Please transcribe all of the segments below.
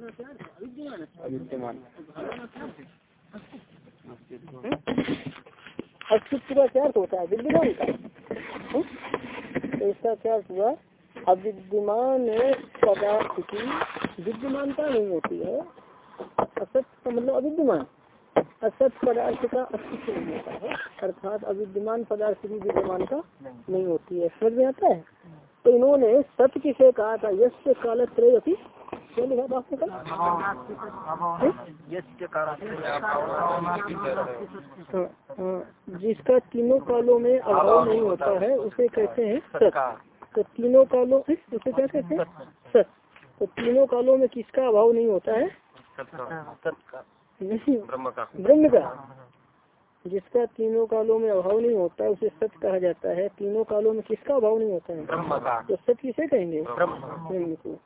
अविद्यमान अस्तित्व का क्या होता है? विद्यमान का। हम्म? तो इसका क्या हुआ? अविद्यमान पदार्थ की विद्यमानता नहीं होती है। असत का मतलब अविद्यमान। असत पदार्थ का अस्तित्व नहीं होता है। अर्थात अविद्यमान पदार्थ की विद्यमानता नहीं होती है। समझ में आता है? तो इन्होंने सत्य किसे कहा था? यश काल त्रय अभी क्या लिखा था आपने कल हाँ, हाँ, जिसका तीनों कालों में अभाव नहीं होता है उसे कहते हैं सत्य तो तीनों कालों उसे क्या कहते हैं? सत्य तो तीनों कालों में किसका अभाव नहीं होता है? नहीं ब्रह्म का। जिसका तीनों कालों में अभाव नहीं होता है उसे सत्य कहा जाता है। तीनों कालों में किसका अभाव नहीं होता है? तो सत्य किसे कहेंगे? ब्रह्म को।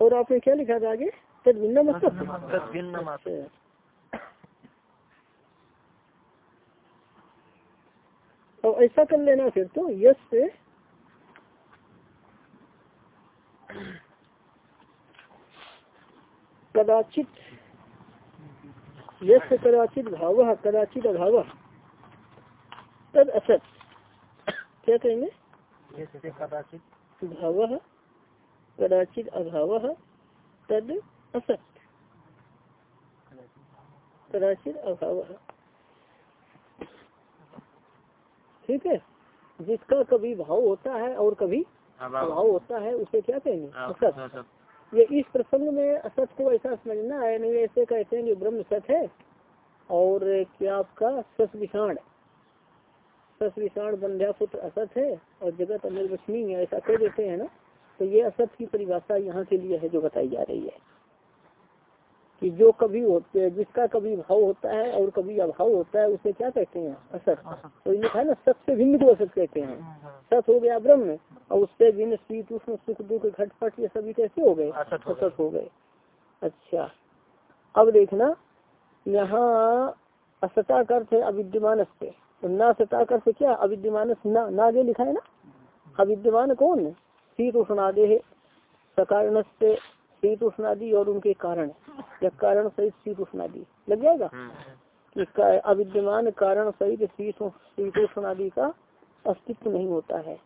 और आपने क्या लिखा था आगे? तद भिन्न मतलब और ऐसा कर लेना फिर तो यश से कदाचित यश कदाचित भाव कदाचित अभाव। तद असत। क्या कहेंगे? कदाचित। भाव। कदाचित अभाव तद असत। कदाचित अभाव। ठीक है? जिसका कभी भाव होता है और कभी अभाव होता है उसे क्या कहेंगे? असत। ये इस प्रसंग में असत को ऐसा समझना है नहीं ऐसे कहते हैं कि ब्रह्म सत है। और क्या आपका सस विषाण सस विषाण बंध्या पुत्र असत है और जगत अनिर्वचनीय है ऐसा कह देते हैं ना? तो ये असत की परिभाषा यहाँ के लिए है जो बताई जा रही है। कि जो कभी होते है जिसका कभी भाव होता है और कभी अभाव होता है उसे क्या कहते हैं? असत। तो ये है ना सत से भिन्न को असत कहते हैं। सत हो गया ब्रह्म और उससे भिन्न शीत उष्ण सुख दुख घटपट ये सभी कैसे हो गए? असत हो गए। अच्छा। अब देखना यहाँ असता का अर्थ है अविद्यमान से तो न सता का अर्थ क्या? अविद्यमान ना नागे लिखा है ना? अविद्यमान कौन शीत उष्णादे है सकारण से शीत उष्णादि और उनके कारण। या कारण सहित शीत उष्णादि लग जाएगा? कि अविद्यमान कारण सहित शीत शीतोष्णादि का अस्तित्व नहीं होता है।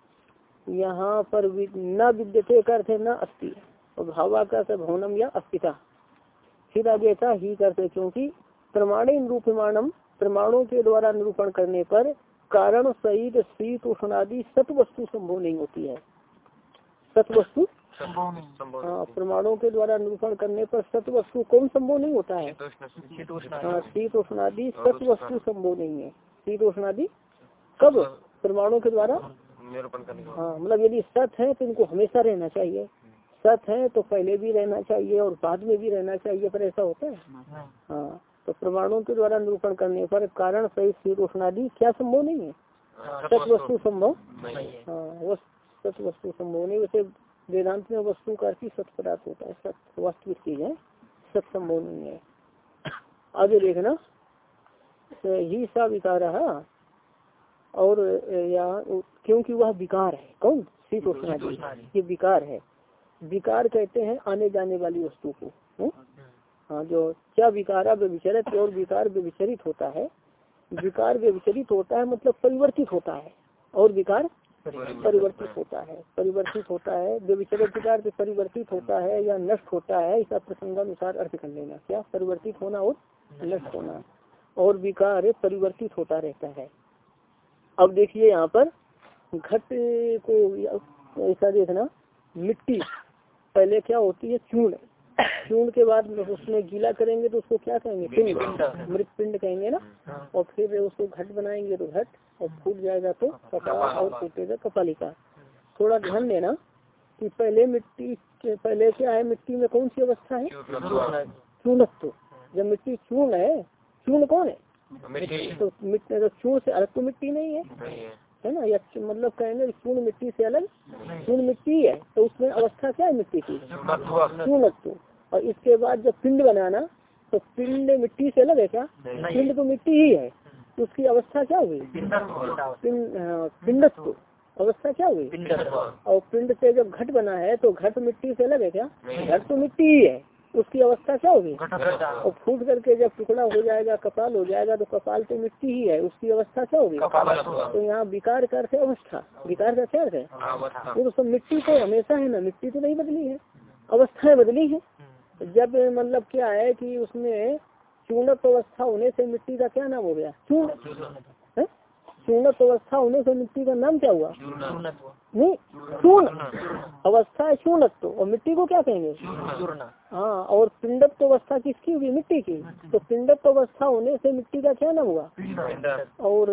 यहाँ पर न विद्यते का अर्थ है न अस्थि और भावा का अर्थ भवनम या अस्थिता फिर आगे था ही करते क्योंकि प्रमाणे निरूपमाणम प्रमाणों के द्वारा निरूपण करने पर कारण सहित शीत उष्णादि सत वस्तु संभव नहीं होती है। सत वस्तु हाँ प्रमाणों के द्वारा निरूपण करने पर सत वस्तु कौन संभव नहीं होता है? हाँ शीत उष्णादि सत वस्तु संभव नहीं है। शीत उष्णादि कब प्रमाणों के द्वारा? हाँ मतलब यदि सत है तो इनको हमेशा रहना चाहिए। सत है तो पहले भी रहना चाहिए और बाद में भी रहना चाहिए पर ऐसा होता है? हाँ। तो प्रमाणों के द्वारा निरूपण करने पर कारण सहित शीत उष्णादि क्या संभव नहीं है? सत वस्तु संभव? हाँ। सत वस्तु संभव नहीं वैसे वेदांत में वस्तु का अर्थ सत पदार्थ होता है। सत वास्तविक चीज़ है। सत संभव नहीं है। आगे देखना। ही सा विकार और या क्योंकि वह विकार है। कौन? शीत उष्णादि ये विकार है। विकार कहते हैं आने जाने वाली वस्तु को। हाँ जो क्या विकारा व्यविचरित और विकार व्यविचरित होता है। विकार व्यविचरित होता है मतलब परिवर्तित होता है। और विकार परिवर्तित होता है। परिवर्तित होता है। व्यविचरित विकार से परिवर्तित होता है या नष्ट होता है इसका प्रसंगानुसार अर्थ कर लेना। क्या? परिवर्तित होना और नष्ट होना। और विकार परिवर्तित होता रहता है। अब देखिए यहाँ पर घट को ऐसा देखना मिट्टी पहले क्या होती है? चूर्ण। चूर्ण के बाद उसमें गीला करेंगे तो उसको क्या कहेंगे? पिंड। मृत पिंड कहेंगे ना? और फिर उसको घट बनाएँगे तो घट। और फूट जाएगा तो कपाल और फूटेगा कपालिका थोड़ा ध्यान देना कि पहले मिट्टी के पहले क्या है मिट्टी में कौन सी अवस्था है? चूर्णत्व जब मिट्टी चूर्ण है चूर्ण कौन है? तो मिट्टी चूर्ण से अलग तो मिट्टी नहीं है। है। ना? या मतलब कहेंगे चूर्ण मिट्टी से अलग? चूर्ण मिट्टी है तो उसमें अवस्था क्या है मिट्टी की? चूर्णत्व। और इसके बाद जब पिंड बनाना तो पिंड मिट्टी से अलग है क्या? पिंड तो मिट्टी ही है। तो उसकी अवस्था क्या हुई? पिंडत्व अवस्था क्या हुई? और पिंड से जब घट बना है तो घट मिट्टी से अलग है क्या? घट तो मिट्टी ही है। उसकी अवस्था क्या होगी और फूट करके जब टुकड़ा हो जाएगा कपाल हो जाएगा तो कपाल तो मिट्टी ही है। उसकी अवस्था क्या होगी तो यहाँ विकार कर से अवस्था। विकार का क्या है? वो तो सब मिट्टी तो हमेशा है ना। मिट्टी तो नहीं बदली है। अवस्थाएँ बदली है। जब मतलब क्या है कि उसमें चूर्णत अवस्था होने से मिट्टी का क्या नाम हो गया? चूर्ण चूर्णत अवस्था होने से मिट्टी का नाम क्या हुआ? नहीं चूर्ण अवस्था है चूर्णत्व और मिट्टी को क्या कहेंगे? हाँ और पिंडत्व अवस्था किसकी होगी मिट्टी की। तो पिंडत्व अवस्था होने से मिट्टी का क्या नाम हुआ? और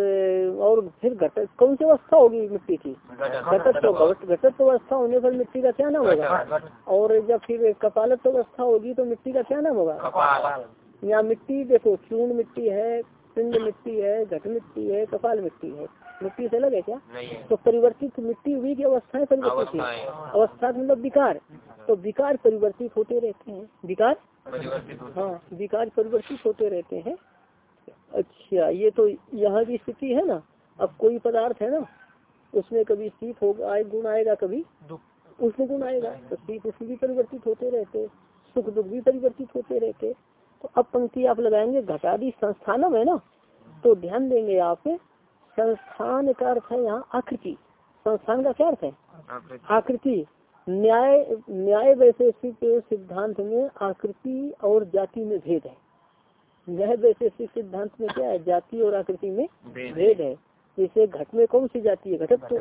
और फिर घट कौन सी अवस्था होगी मिट्टी की? घटत्व। घटत्व अवस्था होने पर मिट्टी का क्या नाम होगा? और जब फिर कपालत्व अवस्था होगी तो मिट्टी का क्या नाम होगा? यहाँ मिट्टी देखो चूर्ण मिट्टी है पिंड मिट्टी है घट मिट्टी है कपाल मिट्टी है। मिट्टी से अलग है क्या? तो परिवर्तित मिट्टी हुई की अवस्थाएँ परिवर्तित है? अवस्था मतलब विकार। तो विकार परिवर्तित होते रहते हैं। विकार? हाँ विकार परिवर्तित होते रहते हैं। अच्छा ये तो यहाँ की स्थिति है ना? अब कोई पदार्थ है ना उसमें कभी शीत होगा आए गुण आएगा कभी? उसमें गुण आएगा। तो शीत उसमें भी परिवर्तित होते रहते सुख दुख भी परिवर्तित होते रहते तो अब पंक्ति आप लगाएँगे घटादी संस्थानम है ना? तो ध्यान देंगे आप संस्थान का अर्थ है यहाँ आकृति। संस्थान का क्या अर्थ है? आकृति। न्याय न्याय वैशेषिक सिद्धांत में आकृति और जाति में भेद है। न्याय वैशेषिक सिद्धांत में क्या है? जाति और आकृति में भेद है। जैसे घट में कौन सी जाति है? घटक तो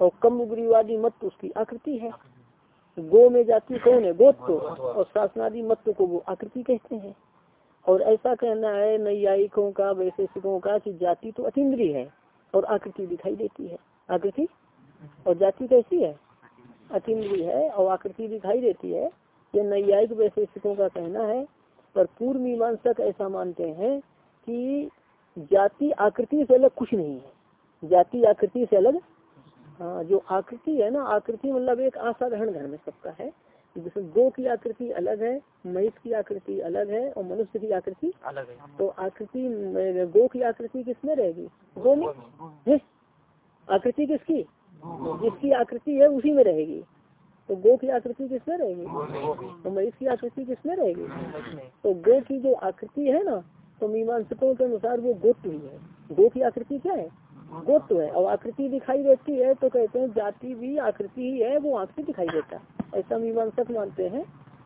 और कम उग्रीवादी मत उसकी आकृति है। गो में जाति कौन है? को। और शासनादि मत्व को वो आकृति कहते हैं। और ऐसा कहना है नैयायिकों का वैशेषिकों का कि जाति तो अतिद्री है और आकृति दिखाई देती है। आकृति? और जाति कैसी है? अतिद्री है और आकृति दिखाई देती है। ये नैयायिक वैशेषिकों का कहना है। पर पूर्व मीमांसक ऐसा मानते हैं कि जाति आकृति से अलग कुछ नहीं है। जाति आकृति से अलग हाँ जो आकृति है ना आकृति मतलब एक असाधारण धर्म सबका है। जैसे गो की आकृति अलग है महिष की आकृति अलग है और मनुष्य की आकृति अलग है। तो आकृति गो की आकृति किसमें रहेगी? गो में? आकृति किसकी? जिसकी आकृति है उसी में रहेगी। तो गो की आकृति किसमें रहेगी? तो महिष की आकृति किसमें रहेगी? तो गो की जो आकृति है ना तो मीमांसकों के अनुसार वो गोत्व ही है। गो की आकृति क्या है? गोत्व है, और आकृति दिखाई देती है तो कहते हैं जाति भी आकृति ही है, वो आँख से दिखाई देता है। ऐसा मीमांसक मानते हैं,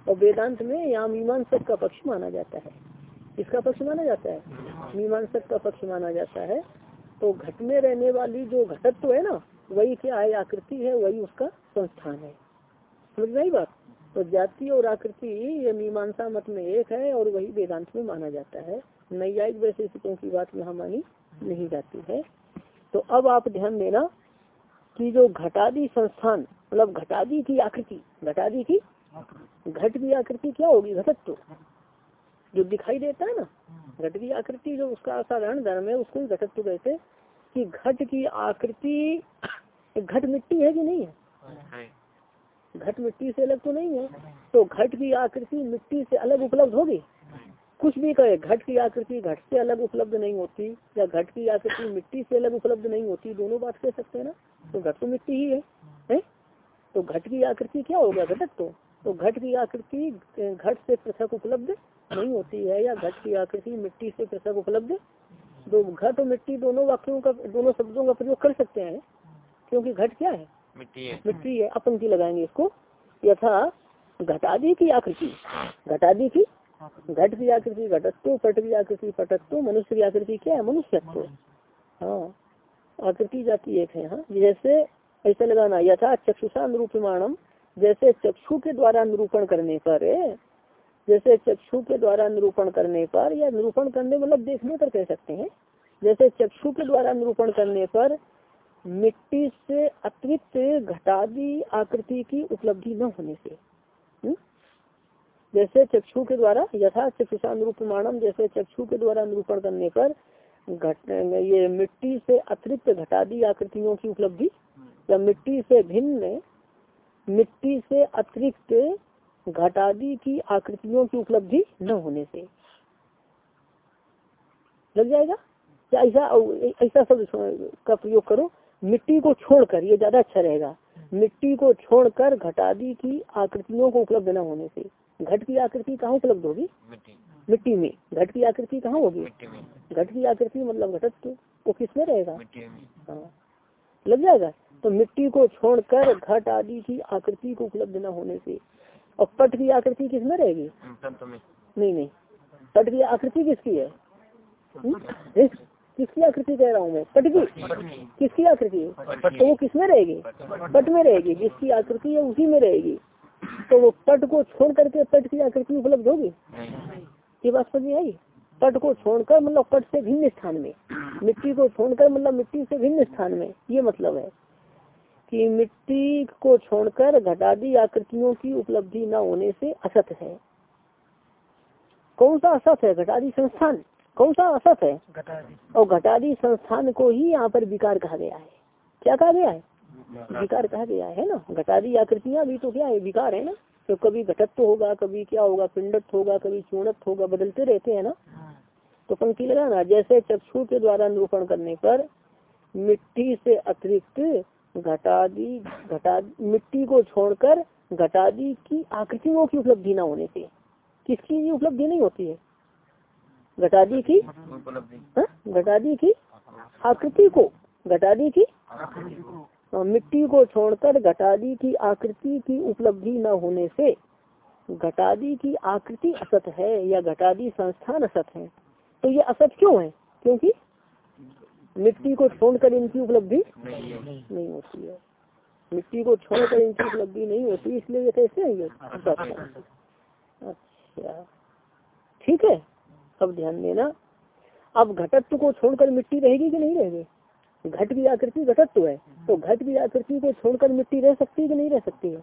और वेदांत में यहाँ मीमांसक का पक्ष माना जाता है। इसका पक्ष माना जाता है? मीमांसक का पक्ष माना जाता है। तो घट में रहने वाली जो घटत्व है ना, वही क्या है? आकृति है, वही उसका संस्थान है। समझ नहीं बात? तो जाति और आकृति, ये मीमांसा मत में एक है, और वही वेदांत में माना जाता है। नैयायिक वैशेषिकों की बात यहाँ मानी नहीं जाती है। तो अब आप ध्यान देना कि जो घटादी संस्थान मतलब घटादी की आकृति, घटादी की घट की आकृति क्या होगी? घटत्व। जो दिखाई देता है ना, घट की आकृति जो उसका साधारण धर्म है, उसको घटत्व कहते कि घट की आकृति, घट मिट्टी है कि नहीं है? घट मिट्टी से अलग तो नहीं है। तो घट की आकृति मिट्टी से अलग उपलब्ध होगी? कुछ भी कहे घट की आकृति घट से अलग उपलब्ध नहीं होती या घट की आकृति मिट्टी से अलग उपलब्ध नहीं होती दोनों बात कह सकते हैं ना? तो घट तो मिट्टी ही है, है? तो घट की आकृति क्या हो गया घटक तो तो घट की आकृति घट से पृथक उपलब्ध नहीं होती है या घट की आकृति मिट्टी से पृथक उपलब्ध? दो घट और मिट्टी दोनों वाक्यों का दोनों शब्दों का प्रयोग कर सकते हैं क्योंकि घट क्या है? मिट्टी है। मिट्टी है अपंक्ति लगाएँगे इसको। यथा घटादी की आकृति घटादी की घट की आकृति, घटत्व पट की आकृति पटत्व मनुष्य की आकृति, क्या है? मनुष्यत्व। हाँ आकृति जाती एक है हाँ। जैसे ऐसा लगाना, यथा चक्षुषा निरूपमाणम जैसे चक्षु के द्वारा निरूपण करने पर, जैसे चक्षु के द्वारा निरूपण करने पर, या निरूपण करने मतलब देखने पर कह सकते हैं। जैसे चक्षु के द्वारा निरूपण करने पर मिट्टी से अतिरिक्त घटादी आकृति की उपलब्धि न होने से जैसे चक्षु के द्वारा यथा चक्षुषा निरूपमाणम जैसे चक्षु के द्वारा निरूपण करने पर घट ये मिट्टी से अतिरिक्त घटादी आकृतियों की उपलब्धि या मिट्टी से भिन्न, मिट्टी से अतिरिक्त घटादी की आकृतियों की उपलब्धि न होने से। लग जाएगा? या ऐसा ऐसा शब्द का प्रयोग करो। मिट्टी को छोड़कर, ये ज़्यादा अच्छा रहेगा। मिट्टी को छोड़कर घटादी की आकृतियों को उपलब्ध न होने से। घट की आकृति कहाँ उपलब्ध होगी? मिट्टी। मिट्टी में। घट की आकृति कहाँ होगी? घट की आकृति मतलब घटत वो किसमें रहेगा? में। हाँ। लग जाएगा? तो मिट्टी को छोड़कर घट आदि की आकृति को उपलब्ध न होने से। और पट की आकृति किसमें रहेगी? नहीं नहीं। पट की आकृति किसकी है? हम्म? किसकी आकृति कह रहा हूँ मैं? पट की। किसकी आकृति? है तो वो किसमें रहेगी? पट में रहेगी। जिसकी आकृति है उसी में रहेगी। तो वो पट को छोड़ करके पट की आकृति उपलब्ध होगी? ये बात समझ में आई? पट को छोड़कर मतलब पट से भिन्न स्थान में। मिट्टी को छोड़कर मतलब मिट्टी से भिन्न स्थान में। ये मतलब है कि मिट्टी को छोड़कर घटादी आकृतियों की उपलब्धि न होने से असत है। कौन सा असत है? घटादी संस्थान। कौन सा असत है? और घटादी संस्थान को ही यहाँ पर विकार कहा गया है। क्या कहा गया है? विकार कहा गया है ना? घटादी आकृतियाँ भी तो क्या है? विकार है ना? तो कभी घटत्व होगा कभी क्या होगा? पिंडत्व होगा कभी चूर्णत्व होगा बदलते रहते हैं ना? तो पंक्ति लगाना जैसे चक्षु के द्वारा निरूपण करने पर मिट्टी से अतिरिक्त घटादी घटा मिट्टी को छोड़कर घटादी की आकृतियों की उपलब्धि न होने से। किसकी ये उपलब्धि नहीं होती है? घटादी की? हाँ? घटादी की? आकृति को। घटादी की? हाँ, मिट्टी को छोड़कर घटादी की आकृति की उपलब्धि न होने से घटादी की आकृति असत है या घटादी संस्थान असत है तो ये असत क्यों है? क्योंकि मिट्टी को छोड़कर इनकी उपलब्धि नहीं नहीं होती है। मिट्टी को छोड़कर इनकी उपलब्धि नहीं होती, इसलिए ये कैसे है ये असत है? अच्छा ठीक है, अब ध्यान देना। अब घटत्व को छोड़कर मिट्टी रहेगी कि नहीं रहेगी? घट की आकृति घटत्व है। तो घट की आकृति को छोड़कर मिट्टी रह सकती है कि नहीं रह सकती है?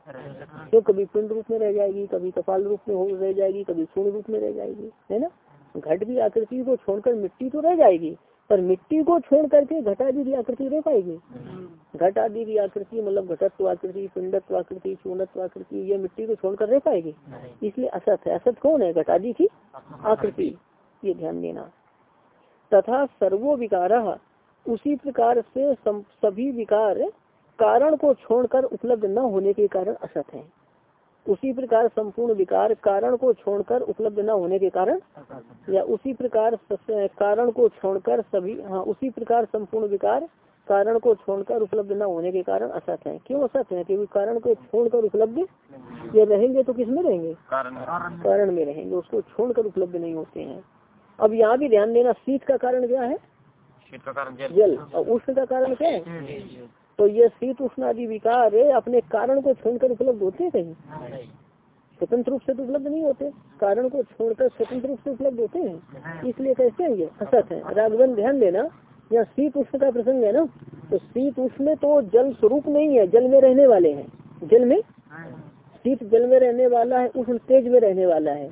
तो कभी पिंड रूप में रह जाएगी कभी कपाल रूप में हो रह जाएगी कभी सूर्य रूप में रह जाएगी है ना? घट की आकृति को छोड़कर मिट्टी तो रह जाएगी पर मिट्टी को छोड़ करके घटादी की आकृति रह पाएगी। घट आदि की आकृति मतलब घटत्व आकृति पिंडत्व आकृति चूर्णत्व आकृति ये मिट्टी को छोड़कर रह पाएगी। इसलिए असत है। असत कौन है? घटादी की आकृति। ये ध्यान देना। तथा सर्वो विकार उसी प्रकार से सभी विकार कारण को छोड़कर उपलब्ध न होने के कारण असत है। उसी प्रकार संपूर्ण विकार कारण को छोड़कर उपलब्ध न होने के कारण या उसी प्रकार कारण को छोड़कर सभी हाँ उसी प्रकार संपूर्ण विकार कारण को छोड़कर उपलब्ध न होने के कारण असत है। क्यों असत है? क्योंकि कारण को छोड़कर उपलब्ध ये रहेंगे तो किसमें। रहेंगे कारण कारण में रहेंगे उसको छोड़कर उपलब्ध नहीं होते हैं। अब यहाँ भी ध्यान देना शीत का कारण क्या है? शीत का कारण जल। जल और उष्ण का कारण क्या है? तो ये शीत उष्ण आदि विकार अपने कारण को छोड़कर उपलब्ध होते हैं कहीं? स्वतंत्र रूप से तो उपलब्ध नहीं होते। कारण को छोड़कर स्वतंत्र रूप से उपलब्ध होते हैं। इसलिए कैसे है ये असत है। राघवन ध्यान देना यहाँ शीत उष्ण का प्रसंग है ना? तो शीत उष्ण तो जल स्वरूप नहीं है जल में रहने वाले हैं। जल में? शीत जल में रहने वाला है उष्ण तेज में रहने वाला है।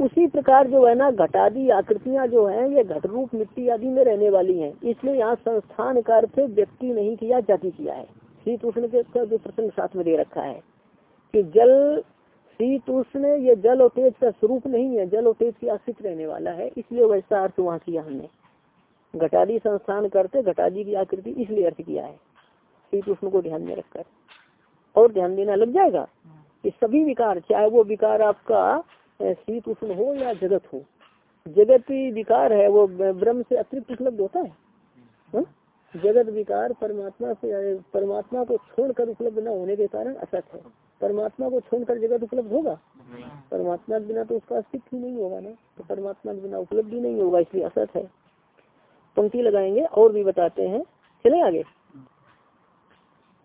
उसी प्रकार जो है ना, घटादी आकृतियाँ जो है, ये घट रूप मिट्टी आदि में रहने वाली हैं। इसलिए यहाँ संस्थान का अर्थ व्यक्ति नहीं किया, जाति किया है। शीत उष्ण के जो प्रसंग साथ में दे रखा है कि जल, शीत उष्ण, ये जल और तेज का स्वरूप नहीं है, जल और तेज की आश्रित रहने वाला है। इसलिए वैसा अर्थ वहाँ किया हमने। घटादी संस्थान करते घटादी की आकृति इसलिए अर्थ किया है। शीत उष्ण को ध्यान में रखकर। और ध्यान देना लग जाएगा कि सभी विकार, चाहे वो विकार आपका शीत उष्ण हो या जगत हो? जगत विकार है वो ब्रह्म से अतिरिक्त उपलब्ध होता है। हा? जगत विकार परमात्मा से परमात्मा को छोड़कर उपलब्ध न होने के कारण असत है। परमात्मा को छोड़कर जगत उपलब्ध होगा? परमात्मा के बिना तो उसका अस्तित्व ही नहीं होगा ना। तो परमात्मा के बिना उपलब्ध ही नहीं होगा इसलिए असत है। पंक्ति लगाएँगे और भी बताते हैं। चले आगे?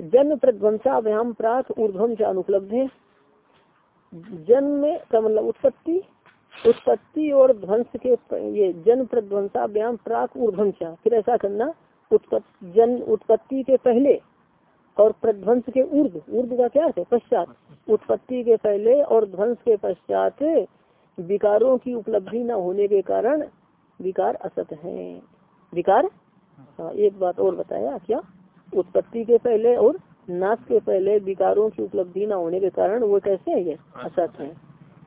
जन्म प्रध्वंसा प्रध्वंसाभ्याम प्राक ऊर्ध्वम से अनुपलब्ध है जन्म का मतलब उत्पत्ति उत्पत्ति और ध्वंस के ये जन्म प्रध्वंसाभ्याम, प्राक ऊर्ध्वम चा फिर ऐसा करना उत्पत्ति जन्म उत्पत्ति के पहले और प्रध्वंस के ऊर्ध ऊर्ध का क्या है? पश्चात। उत्पत्ति के पहले और ध्वंस के पश्चात विकारों की उपलब्धि न होने के कारण विकार असत हैं। विकार? हाँ एक बात और बताया, क्या? उत्पत्ति के पहले और नाश के पहले विकारों की उपलब्धि न होने के कारण वो कैसे है ये? असत है।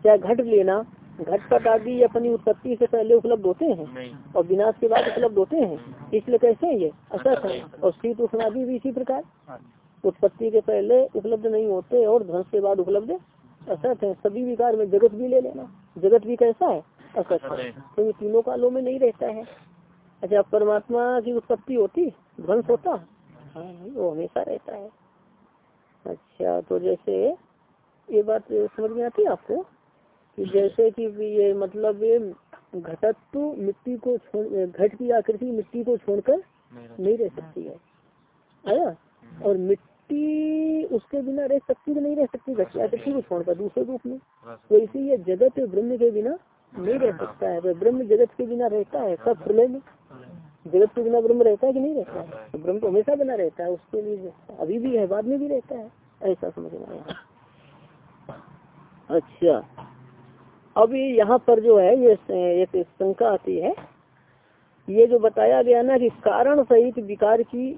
चाहे घट लेना घट पट आदि अपनी उत्पत्ति से पहले उपलब्ध होते हैं? और विनाश के बाद उपलब्ध होते हैं? इसलिए कैसे है ये? असत है। और शीत उष्ण आदि भी इसी प्रकार? उत्पत्ति के पहले उपलब्ध नहीं होते और ध्वंस के बाद उपलब्ध असत है। सभी विकार में जगत भी ले लेना। जगत भी कैसा है? असत है। तो ये तीनों कालों में नहीं रहता है। अच्छा परमात्मा की उत्पत्ति होती? ध्वंस होता? हाँ वो हमेशा रहता है। अच्छा तो जैसे ये बात समझ में आती है आपको? कि जैसे कि ये मतलब ये घटत्व मिट्टी को छोड़ घट की आकृति मिट्टी को छोड़कर नहीं रह सकती। है। आया? और मिट्टी उसके बिना रह सकती नहीं रह सकती? घट की आकृति को छोड़कर दूसरे रूप में। तो इसी ये जगत ब्रह्म के बिना नहीं रह सकता है। तो ब्रह्म जगत के बिना रहता है सब प्रलय में। जगत के बिना ब्रह्म रहता है कि नहीं रहता है? तो ब्रह्म तो हमेशा बना रहता है उसके लिए अभी भी है बाद में भी रहता है। ऐसा समझ में आया। अच्छा। अब यहाँ पर जो है ये एक शंका आती है। ये जो बताया गया ना कि कारण सहित विकार की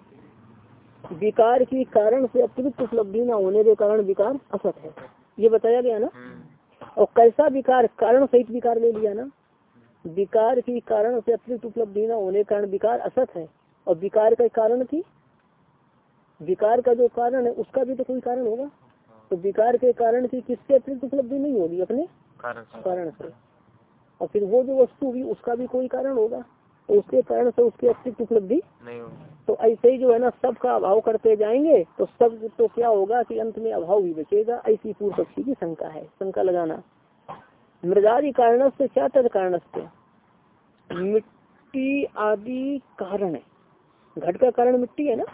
विकार की कारण से अतिरिक्त उपलब्धि न होने के कारण विकार असत है। ये बताया गया ना? और कैसा विकार कारण सहित विकार ले लिया ना? विकार की कारण से अतिरिक्त उपलब्धि न होने के कारण विकार असत है। और विकार का कारण की विकार का जो कारण है उसका भी तो कोई कारण होगा। तो विकार के कारण की किससे अतिरिक्त उपलब्धि नहीं होगी? अपने कारण से। और फिर वो जो वस्तु भी उसका भी कोई कारण होगा? तो उसके कारण से उसकी अतिरिक्त उपलब्धि नहीं तो ऐसे ही जो है ना सब का अभाव करते जाएँगे तो सब तो क्या होगा कि अंत में अभाव भी बचेगा। ऐसी पूर्व पक्षी की शंका है। शंका लगाना। मृदादि कारण से क्या तद कारण से मिट्टी आदि कारण है। घट का कारण मिट्टी है ना?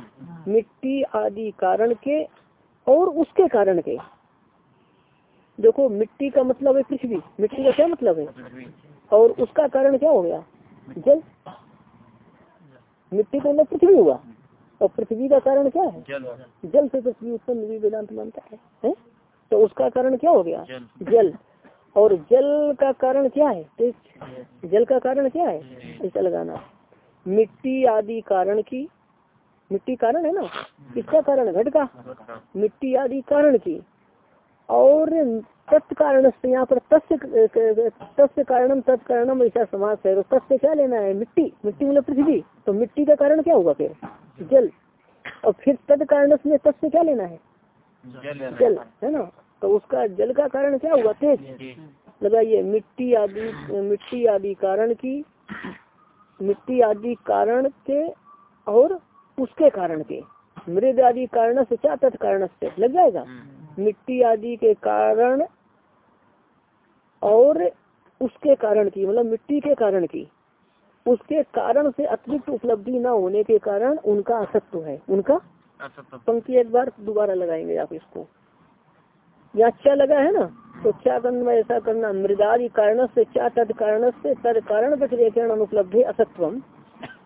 मिट्टी आदि कारण के और उसके कारण के। देखो मिट्टी का मतलब है पृथ्वी मिट्टी का क्या मतलब है? और उसका कारण क्या हो गया? जल। मिट्टी का मतलब पृथ्वी हुआ। और पृथ्वी का कारण क्या है? जल। से पृथ्वी उत्पन्न वेदांत मानता है, है? तो उसका कारण क्या हो गया? जल। जल। और जल का कारण क्या है? जल का कारण क्या है? ऐसा लगाना। मिट्टी आदि कारण की मिट्टी कारण है ना? किसका कारण? घट का। मिट्टी आदि कारण की। और तत्कारण से यहाँ पर तस्य तस्य कारणम तत्कारणम ऐसा समाज है। तो तस्य क्या लेना है? मिट्टी। मिट्टी मतलब पृथ्वी। तो मिट्टी का कारण क्या होगा फिर? जल। और फिर तद कारण में तस्य क्या लेना है। जल है ना? तो उसका जल का कारण क्या हुआ? तेज लगाइए मिट्टी आदि मिट्टी आदि कारण की मिट्टी आदि कारण के और उसके कारण के। मृद आदि कारण से क्या तत्कारण से? लग जाएगा। मिट्टी आदि के कारण और उसके कारण की मतलब मिट्टी के कारण की। उसके कारण से अतिरिक्त उपलब्धि न होने के कारण उनका असत्व है। उनका पंक्ति एक बार दोबारा लगाएँगे आप इसको। यहाँ क्या लगा है ना तो क्या में ऐसा करना मृदादि कारण से क्या तद कारण से तद कारण व्यतिरेकरण अनुपलब्धि असत्वम।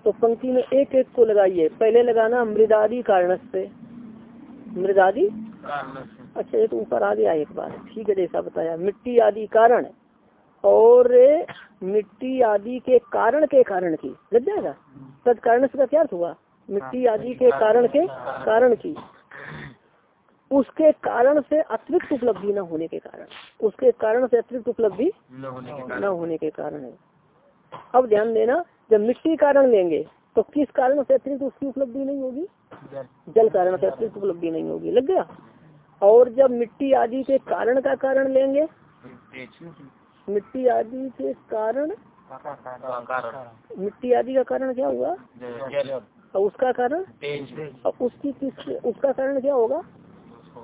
तो पंक्ति में एक एक को लगाइए। पहले लगाना मृदादि कारण से। मृदादि अच्छा ये तो ऊपर आ गया एक बार। ठीक है जैसा बताया। मिट्टी आदि कारण। और मिट्टी आदि के कारण के कारण की। लग जाएगा? तद कारण से क्या हुआ? मिट्टी आदि के कारण के कारण की। उसके कारण से अतिरिक्त उपलब्धि न होने के कारण। उसके कारण से अतिरिक्त उपलब्धि न होने के कारण। है। अब ध्यान देना जब मिट्टी कारण लेंगे तो किस कारण से अतिरिक्त उसकी उपलब्धि नहीं होगी? जल। कारण से अतिरिक्त उपलब्धि नहीं होगी। लग गया? और जब मिट्टी आदि के कारण का कारण लेंगे मिट्टी आदि के कारण मिट्टी आदि का कारण क्या हुआ? और उसका कारण? और उसकी किस उसका कारण क्या होगा?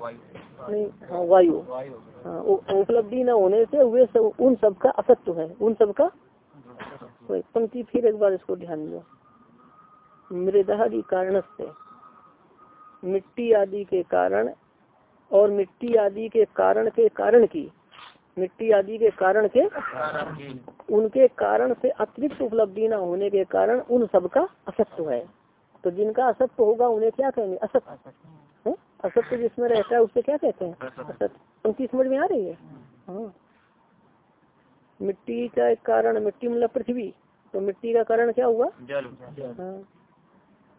हाँ वायु। हाँ उपलब्धि न होने से वे सब, उन सब का असत्व है, उन सब का पंक्ति फिर एक बार इसको ध्यान दो मृदादि कारण से मिट्टी आदि के कारण और मिट्टी आदि के कारण के कारण की, मिट्टी आदि के कारण के उनके कारण से अतिरिक्त उपलब्धि न होने के कारण उन सब का असत्व है। तो जिनका असत्व होगा, उन्हें क्या कहेंगे? असत्य। असत्य जिसमें रहता है उससे क्या कहते हैं? असत्य उनकी समझ में आ रही है? हाँ। मिट्टी का एक कारण मिट्टी मतलब पृथ्वी। तो मिट्टी का कारण क्या हुआ? जल। हाँ।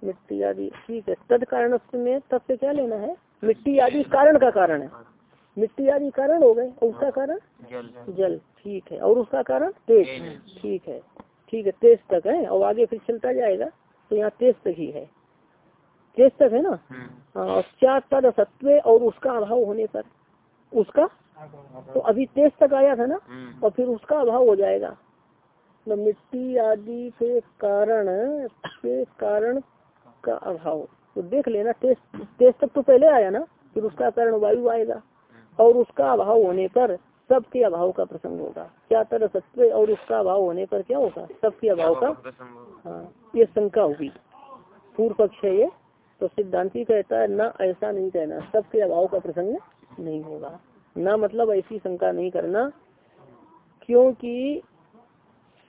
मिट्टी आदि ठीक है। तद कारण में तब से क्या लेना है? मिट्टी आदि कारण का कारण है। मिट्टी आदि कारण हो गए। और उसका कारण? जल। जल। ठीक है। और उसका कारण? तेज। ठीक है। ठीक है। तेज तक है। और आगे फिर चलता जाएगा। तो यहाँ तेज तक ही है। तेज तक है ना? हाँ क्या तद असत्व और उसका अभाव होने पर। उसका? तो अभी तेज तक आया था ना? हम्म। और फिर उसका अभाव हो जाएगा। तो मिट्टी आदि के कारण के कारण का अभाव। तो देख लेना तेज तेज तक तो पहले आया ना? फिर उसका कारण वायु आएगा। और उसका अभाव होने पर सबके अभाव का प्रसंग होगा। क्या तरह सत्व और उसका अभाव होने पर क्या होगा? सबके अभाव का हाँ ये शंका होगी। पूर्व पक्ष है ये। तो सिद्धांति कहता है ना ऐसा नहीं कहना। सबके अभाव का प्रसंग नहीं होगा। ना मतलब ऐसी शंका नहीं करना क्योंकि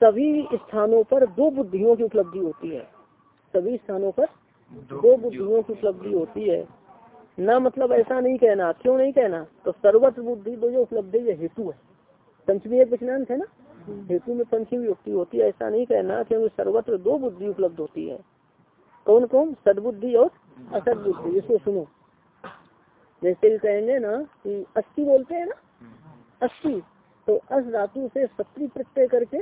सभी स्थानों पर दो बुद्धियों की उपलब्धि होती है। सभी स्थानों पर दो बुद्धियों की उपलब्धि होती है। ना मतलब ऐसा नहीं कहना। क्यों नहीं कहना? तो सर्वत्र बुद्धि दो जो उपलब्धि ये हेतु है। पंचमी एक विचनांत है ना? हेतु में पंचमी युक्ति होती है। ऐसा नहीं कहना क्योंकि सर्वत्र दो बुद्धि उपलब्ध होती है। कौन कौन? सदबुद्धि और असद बुद्धि इसको सुनो। जैसे कहेंगे ना कि अस्थि बोलते हैं ना? अस्थि। तो अस धातु से सत्री प्रत्यय करके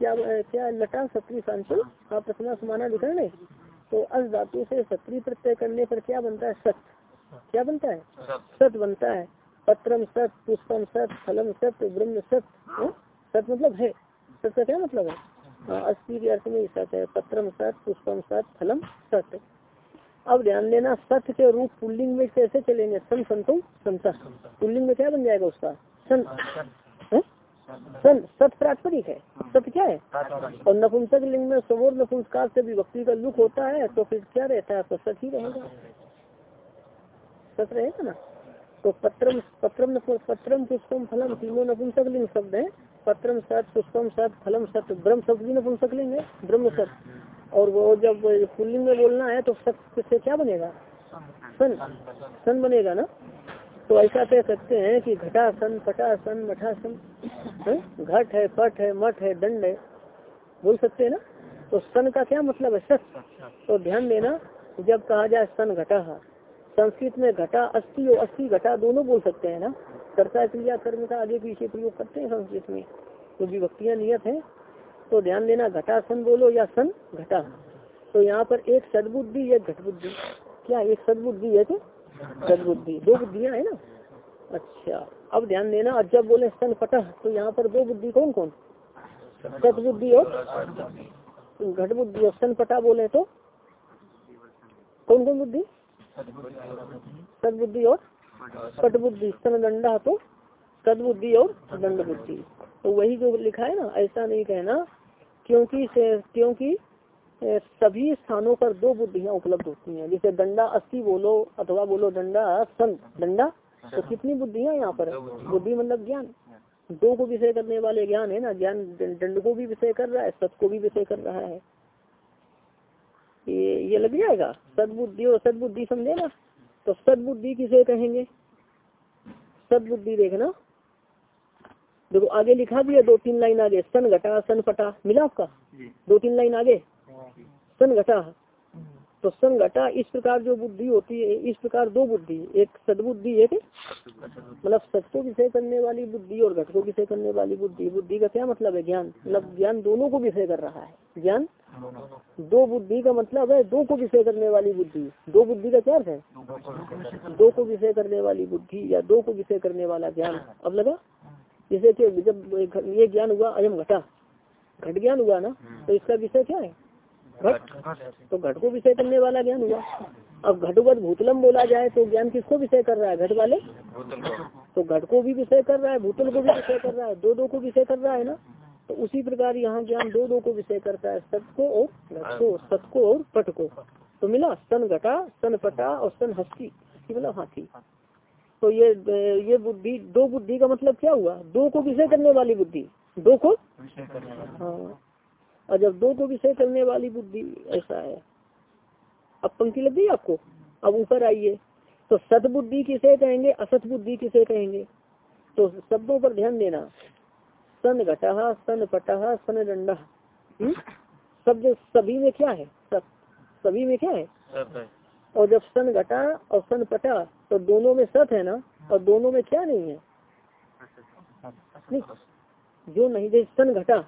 क्या क्या लटा सत्री सांचल आप प्रथमा समाना लिखा नहीं? तो अस धातु से सत्री प्रत्यय करने पर क्या बनता है? सत्य क्या बनता है? सत। बनता है। पत्रम सत पुष्पम सत फलम सत ब्रह्म सत्य हाँ? सत मतलब है। सत का क्या मतलब है? हाँ, अस्सी के अर्थ में सत है पत्रम सत पुष्पम सत फलम सत। अब ध्यान देना सत्य के रूप पुल्लिंग में कैसे चलेंगे? सन संतो संत। पुल्लिंग में क्या बन जाएगा उसका? सन। सन। सत प्राथमिक है। सत्य क्या है? और नपुंसक लिंग में सबोर नपुंसकार से विभक्ति का लुक होता है तो फिर क्या रहता है? तो सत ही रहेगा। सत रहेगा ना? तो पत्रम पत्रम पत्रम पुष्पम फलम तीनों नपुंसक लिंग शब्द है। पत्रम सत पुष्पम सत, फलम सत, ब्रह्म शब्द भी नपुंसक लिंग है ब्रह्म सत। और वो जब पुल्लिंग में बोलना है तो सत से क्या बनेगा? सन। सन बनेगा ना? तो ऐसा कह सकते हैं कि घटासन पटासन मठासन घट है, पट है, मठ है, दंड है। बोल सकते हैं ना? तो सन का क्या मतलब है? सत। तो ध्यान देना, जब कहा जाए सन घटा, संस्कृत में घटा अस्थि और अस्थि घटा दोनों बोल सकते हैं ना? कर्ता क्रिया कर्म का आगे पीछे प्रयोग करते हैं संस्कृत में। तो विभक्तियाँ नियत है तो ध्यान देना, घटा सन बोलो या सन घटा। तो यहाँ पर एक सदबुद्धि, एक घट बुद्धि क्या एक सदबुद्धि है तो सदबुद्धि? दो बुद्धियाँ है ना? अच्छा अब ध्यान देना और जब बोले सन पटह तो यहाँ पर दो बुद्धि कौन कौन सदबुद्धि और घट बुद्धि और सन पटा बोले तो कौन कौन बुद्धि? सदबुद्धि और पट बुद्धि सन दंडा तो सदबुद्धि और दंड बुद्धि तो वही जो लिखा है ना, ऐसा नहीं कहना, क्योंकि क्योंकि सभी स्थानों पर दो बुद्धियाँ उपलब्ध होती हैं। जैसे दंडा अस्थि बोलो, अथवा बोलो दंडा सन, दंडा? तो कितनी बुद्धियाँ यहाँ पर? बुद्धि मतलब ज्ञान। दो को विषय करने वाले ज्ञान है ना, ज्ञान दंड को भी विषय कर रहा है, सत को भी विषय कर रहा है। ये ये लग जाएगा? सदबुद्धि और सदबुद्धि समझे ना? तो सदबुद्धि किसे कहेंगे? सदबुद्धि देखना। देखो आगे लिखा भी है दो तीन लाइन आगे सन घटा सन फटा मिला आपका? दो तीन लाइन आगे? सन घटा। तो घटा इस प्रकार जो बुद्धि होती है, इस प्रकार दो बुद्धि, एक सदबुद्धि, एक मतलब सत को विषय करने वाली बुद्धि और घट को विषय करने वाली बुद्धि। बुद्धि का क्या मतलब है? ज्ञान। मतलब ज्ञान दोनों को विषय कर रहा है। ज्ञान दो बुद्धि का मतलब है दो को विषय करने वाली बुद्धि। दो बुद्धि का क्या है? दो को विषय करने वाली बुद्धि या दो को विषय करने वाला ज्ञान। अब लगा, जैसे जब ये ज्ञान हुआ, अयम घटा। घट ज्ञान हुआ ना तो इसका विषय क्या है? घट तो घट को विषय करने वाला ज्ञान हुआ। अब घटवत भूतलम बोला जाए तो ज्ञान किसको विषय कर रहा है? घट वाले? तो घट को भी विषय कर रहा है भूतल को भी विषय कर रहा है दो दो को विषय कर रहा है ना? तो उसी प्रकार यहाँ ज्ञान दो दो को विषय करता है सत को और घट को सत को और पट को। तो मिला सन घटा सन पटा और सन हस्ती। मतलब हाथी तो ये ये बुद्धि दो बुद्धि का मतलब क्या हुआ? दो को विषय करने वाली बुद्धि। दो को? हाँ। और जब दो को विषय करने वाली बुद्धि ऐसा है। अब पंक्ति लग गई आपको? अब ऊपर आइए। तो सत बुद्धि किसे कहेंगे? असत बुद्धि किसे कहेंगे? तो शब्दों पर ध्यान देना। सन घटा सन पटा सन डंडा हम्म? शब्द सभी में क्या है? सब। सभी में क्या है? और जब सन घटा और सन पटा तो दोनों में सत है ना? और दोनों में क्या नहीं है? नहीं जो नहीं जैसे सन घटा।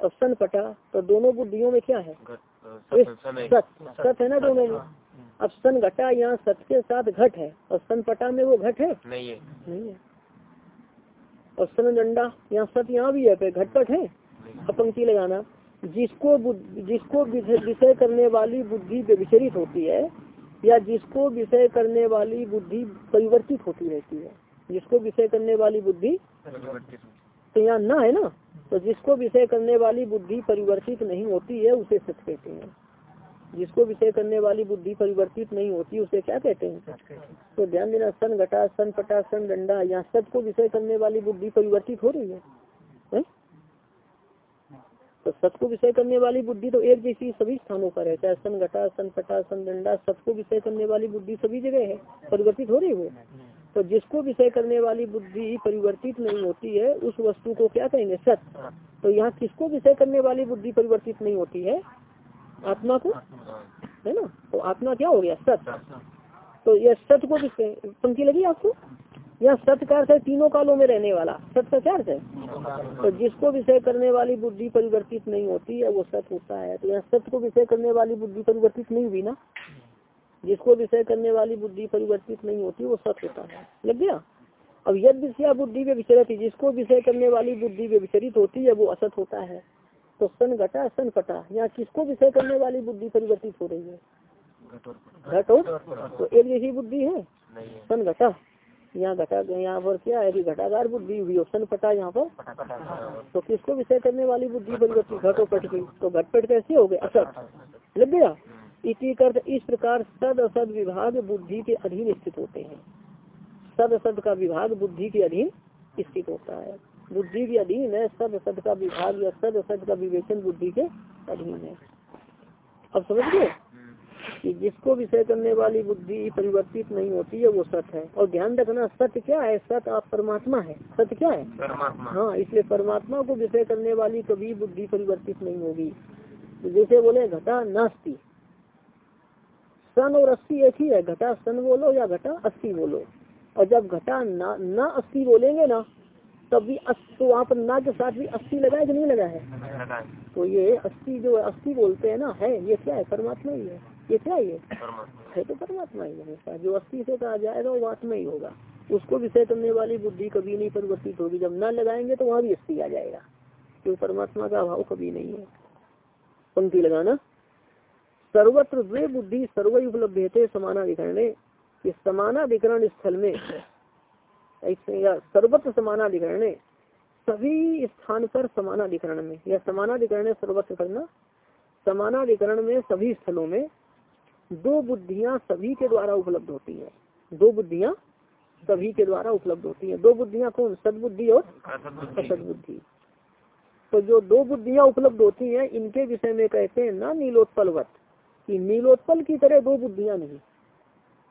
और सन पटा तो दोनों बुद्धियों में क्या है? सत सत है ना दोनों में? अब सन घटा यहाँ सत के साथ घट है और सन पटा में वो घट है? नहीं है। नहीं है। और सन डंडा यहाँ सत यहाँ भी है पे घट पट है? अब पंक्ति लगाना। जिसको जिसको विषय करने वाली बुद्धि व्यभिचरित होती है या जिसको विषय करने वाली बुद्धि परिवर्तित होती रहती है? जिसको विषय करने वाली बुद्धि तो यहाँ न है ना? तो जिसको विषय करने वाली बुद्धि परिवर्तित नहीं होती है उसे सत्य कहते हैं। जिसको विषय करने वाली बुद्धि परिवर्तित नहीं होती उसे क्या कहते हैं? तो ध्यान देना सन घटा सन पटा सन डंडा यहाँ सत को विषय करने वाली बुद्धि परिवर्तित हो रही है, है? तो सत को विषय करने वाली बुद्धि तो एक जैसी सभी स्थानों पर है चाहे सन घटा सन पटा सन डंडा सत को विषय करने वाली बुद्धि सभी जगह है परिवर्तित हो रही है। तो जिसको विषय करने वाली बुद्धि परिवर्तित नहीं होती है, उस वस्तु को क्या कहेंगे? सत तो यहाँ किसको विषय करने वाली बुद्धि परिवर्तित नहीं होती है? आत्मा को। है ना? तो आत्मा क्या हो गया? सत तो यह सत को विषय पंक्ति लगी आपको? यह सत का अर्थ है तीनों कालों में रहने वाला। सत का क्या अर्थ है? तो जिसको विषय करने वाली बुद्धि परिवर्तित नहीं होती है, वो सत होता है। तो यह सत्य को विषय करने वाली बुद्धि परिवर्तित नहीं हुई ना? जिसको विषय करने वाली बुद्धि परिवर्तित नहीं होती वो सत होता है लग गया? अब यद विषय बुद्धि में विचरित जिसको विषय करने वाली बुद्धि में विचरित होती है वो असत होता है। तो सन घटा सन कटा यहाँ किसको विषय करने वाली बुद्धि परिवर्तित हो रही है? घट हो तो एक जैसी बुद्धि है? सन घटा। यहाँ घटा यहाँ पर क्या है कि घटाकार बुद्धि हुई सन पटा यहाँ पर? तो किसको विषय करने वाली बुद्धि परिवर्तित? घटो पट गई तो घटपट कैसे हो गए? असत। लग गया? इसी कर इस प्रकार सद असद विभाग बुद्धि के अधीन स्थित होते हैं। सद असद का विभाग बुद्धि के अधीन स्थित होता है। बुद्धि के अधीन है सद असद का विभाग या सद असद का विवेचन बुद्धि के अधीन है। अब समझ गए कि जिसको विषय करने वाली बुद्धि परिवर्तित नहीं होती है वो सत है। और ध्यान रखना सत्य क्या है? सत्य आप परमात्मा है। सत्य क्या है? परमात्मा। हाँ इसलिए परमात्मा को विषय करने वाली कभी बुद्धि परिवर्तित नहीं होगी। जैसे बोले घटा नास्ती। सन और अस्सी एक ही है घटा सन बोलो या घटा अस्सी बोलो। और जब घटा ना ना अस्सी बोलेंगे ना तब भी तो वहाँ पर ना के साथ भी अस्सी लगाए कि नहीं लगा है तो ये अस्सी जो अस्सी बोलते हैं ना है ये क्या है? परमात्मा ही है। ये क्या ये? है तो परमात्मा ही हमेशा जो अस्सी से कहा जाएगा वो आत्मा ही होगा। उसको विषय करने वाली बुद्धि कभी नहीं परिवर्तित होगी। जब न लगाएँगे तो वहाँ भी अस्सी आ जाएगा। क्यों? परमात्मा का अभाव कभी नहीं है। पंक्ति लगाना। सर्वत्र द्वे बुद्धि सर्व उपलब्ध थे समानाधिकरण इस समानाधिकरण स्थल में या सर्वत्र समानाधिकरण सभी स्थान पर समानाधिकरण में। या समानाधिकरण सर्वत्र करना। समानाधिकरण में सभी स्थलों में दो बुद्धियाँ सभी के द्वारा उपलब्ध होती है। दो बुद्धियाँ सभी के द्वारा उपलब्ध होती है। दो बुद्धियाँ कौन? सदबुद्धि और असदबुद्धि। तो जो दो बुद्धियाँ उपलब्ध होती हैं इनके विषय में कहते हैं ना नीलोत्पलवत। कि नीलोत्पल की तरह दो बुद्धियाँ नहीं।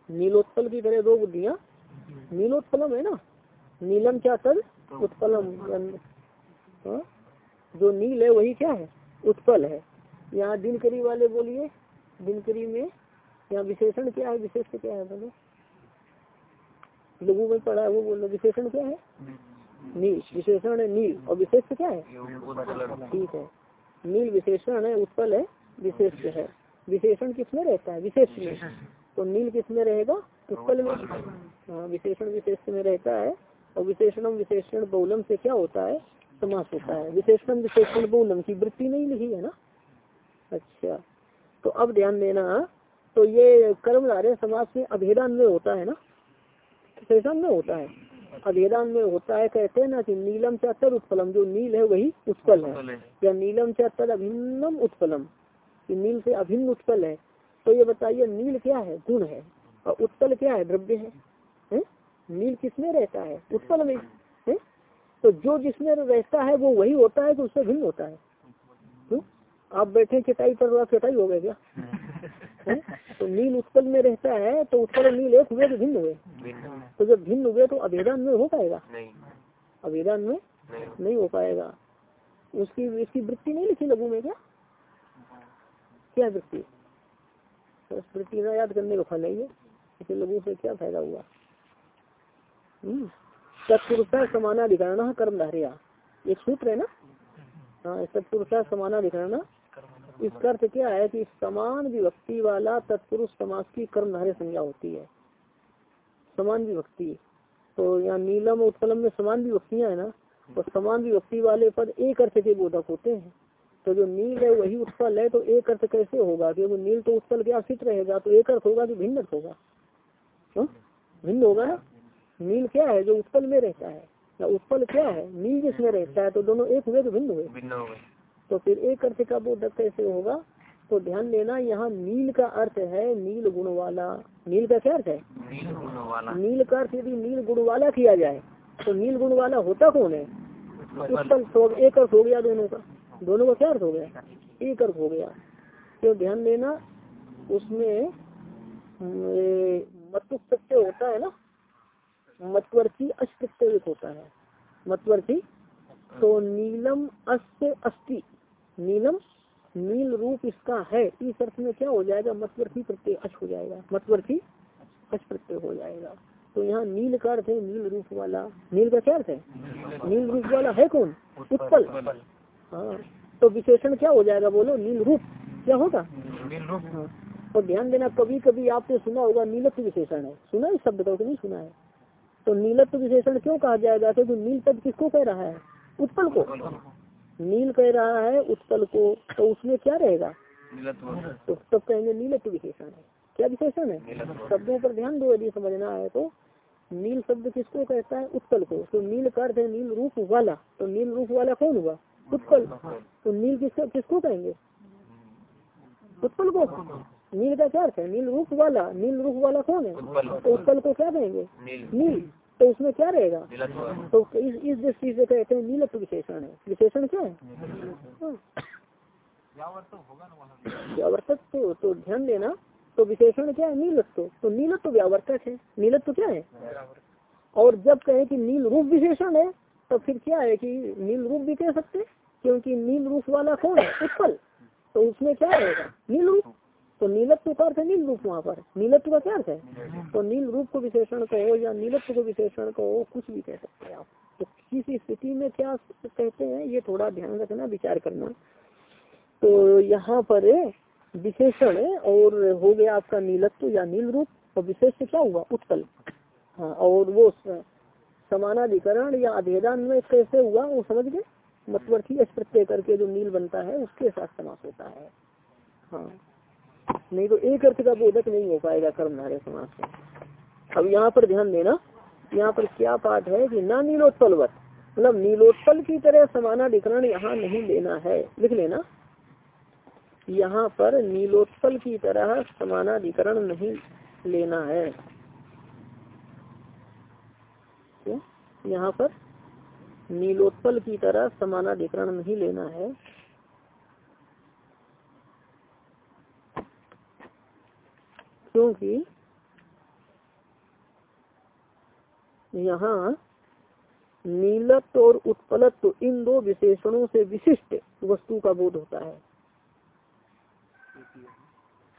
नीलोत्पल की तरह दो बुद्धियाँ। नीलोत्पलम है ना? नीलम क्या तल उत्पलम। हाँ? जो नील है वही क्या है? उत्पल है। यहाँ दिनकरी वाले बोलिए। दिनकरी में यहाँ विशेषण क्या है? विशेष क्या है बोलो? लघु में पढ़ा है वो बोलो। विशेषण क्या है? नील। विशेषण है नील। और विशेष क्या है? ठीक है। नील विशेषण है, उत्पल है, विशेष है। विशेषण किसमें रहता है? विशेष में। तो नील किसमें रहेगा? उत्पल में। हाँ। विशेषण विशेष में रहता है। और विशेषणम विशेषण बहुलम से क्या होता है? समास होता है। विशेषण विशेषण बहुलम की वृत्ति नहीं लिखी है ना? अच्छा। तो अब ध्यान देना। तो ये कर्म धारे समाज में अभेदान में होता है ना? विशेषण में होता है। अभेदान में होता है कहते हैं ना कि नीलम चातर उत्पलम। जो नील है वही उत्पल है। या नीलम चातर अभिन्नम उत्पलम। कि नील से अभिन्न उत्पल है तो ये बताइए नील क्या है? गुण है। और उत्पल क्या है? द्रव्य है, है? नील किसमें रहता है? उत्पल में। है? तो जो जिसमें रहता है वो वही होता है तो उससे भिन्न होता है। हुँ? आप बैठे चटाई पर चटाई हो गए क्या? है? तो नील उत्पल में रहता है तो उत्पल नील एक हुए तो भिन्न हुए। तो जब भिन्न हुए तो अभेदान में हो पाएगा? अभेदान में नहीं हो पाएगा। उसकी इसकी वृत्ति नहीं लिखी लघु में क्या? क्या वृत्ति वृत्ति ना याद करने का फल है इसे लघु से क्या फ़ायदा हुआ? सत्पुरुषा समानाधिकरण कर्म धारिया एक सूत्र है ना? हाँ सत्पुरुषा समानाधिकरण। इसका अर्थ क्या है कि समान विभक्ति वाला तत्पुरुष समाज की कर्मधारे संज्ञा होती है। समान विभक्ति। तो यहाँ नीलम उत्पलम में समान विभक्तियाँ है ना? और समान विभक्ति वाले पद एक अर्थ के बोधक होते हैं। तो जो नील है वही उत्पल है तो एक अर्थ कैसे होगा? क्योंकि नील तो उत्पल के आश्रित रहेगा? तो एक अर्थ होगा कि भिन्न अर्थ होगा? भिन्न होगा ना? नील क्या है जो उत्पल में रहता है? या उत्पल क्या है? नील जिसमें रहता है तो दोनों एक हुए तो भिन्न हुए। तो फिर एक अर्थ का बोधक कैसे होगा? तो ध्यान देना यहाँ नील का अर्थ है नील गुण वाला नील का क्या अर्थ है? नील का अर्थ यदि नील गुण वाला किया जाए तो नील गुण वाला होता कौन है? उत्पल एक अर्थ हो गया दोनों का। दोनों का क्या अर्थ हो गया? एक अर्थ हो गया। तो ध्यान देना उसमें मतुक प्रत्यय होता है ना? मतवर्थी अष्ट होता है। मतवर्थी तो नीलम अस्य अस्ति। नीलम नील रूप इसका है। इस अर्थ में क्या हो जाएगा? मतवर्थी प्रत्यय अच हो जाएगा। मतवर्थी अच प्रत्यय हो जाएगा। तो यहाँ नील का अर्थ है नील रूप वाला। नील का क्या अर्थ है? नील रूप वाला है कौन? उत्पल। हाँ। तो विशेषण क्या हो जाएगा? बोलो नील रूप क्या होगा? हाँ। और ध्यान देना कभी कभी आपने सुना होगा नीलत्व विशेषण है। सुना इस शब्द का नहीं सुना है? तो नीलत्व विशेषण क्यों कहा जाएगा? क्योंकि नील पद किसको कह रहा है? उत्पल को। नील कह रहा है उत्पल को तो उसमें क्या रहेगा? तो तब कहेंगे नीलत्व विशेषण है। क्या विशेषण है? शब्दों पर ध्यान दो यदि समझना है तो। नील शब्द किसको कहता है? उत्पल को। तो नील का अर्थ है नील रूप वाला। तो नील रूप वाला कौन हुआ? उत्पल तो नील किसको किसको कहेंगे? उत्पल को। नील का क्या अर्थ है? नील रूप वाला। नील रूप वाला कौन है? तो उत्पल को क्या कहेंगे? नील। तो उसमें क्या रहेगा? तो इस इस दृष्टि से कहते हैं नीलत्व विशेषण है। विशेषण क्या है? व्यावर्तक तो, तो ध्यान देना। तो विशेषण क्या है? नीलत्व। तो नीलत्व व्यावर्तक है। नीलत्व क्या है? और जब कहें कि नील रूप विशेषण है तो फिर क्या है कि नील रूप भी कह सकते क्योंकि नील रूप वाला कौन है उत्पल। तो उसमें क्या रहेगा नील रूप तो नीलत्व का अर्थ है नील रूप वहाँ पर। नीलत्व का क्या अर्थ है? तो नील रूप को विशेषण कहो या नीलत्व को विशेषण कहो कुछ भी कह सकते हैं आप। तो किस स्थिति में क्या कहते हैं ये थोड़ा ध्यान रखना विचार करना। तो यहाँ पर विशेषण और हो गया आपका नीलत्व या नील रूप और विशेष से क्या हुआ? उत्पल। हाँ और वो समानाधिकरण या अधेदान में कैसे हुआ वो समझ गए? मतवर्थी प्रत्यय करके जो नील बनता है, उसके साथ समास होता है। हाँ। नहीं तो एक अर्थ का बोधक नहीं हो पाएगा कर्मधारे समास में। अब यहाँ पर ध्यान देना, यहाँ पर क्या पाठ है कि ना नीलोत्पलवत मतलब नीलोत्पल की तरह समानाधिकरण यहाँ नहीं लेना है। लिख लेना। यहाँ पर नीलोत्पल की तरह समानाधिकरण नहीं लेना है। यहाँ पर नीलोत्पल की तरह समानाधिकरण नहीं लेना है। क्योंकि यहाँ नीलत्व और उत्पलत्व इन दो विशेषणों से विशिष्ट वस्तु का बोध होता है।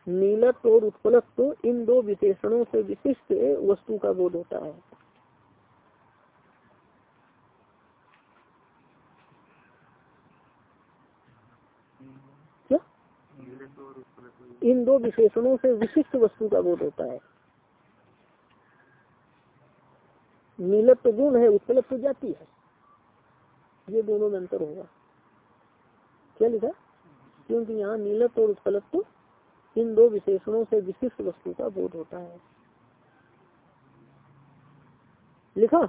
नीलत्व और उत्पलत्व इन दो विशेषणों से विशिष्ट वस्तु का बोध होता है। इन दो विशेषणों से विशिष्ट वस्तु का बोध होता है। नीलत्व गुण है उत्पलत्व जाति है। ये दोनों में अंतर होगा। क्या लिखा? क्योंकि यहाँ नीलत्व और उत्पलत्व इन दो विशेषणों से विशिष्ट वस्तु का बोध होता है। लिखा?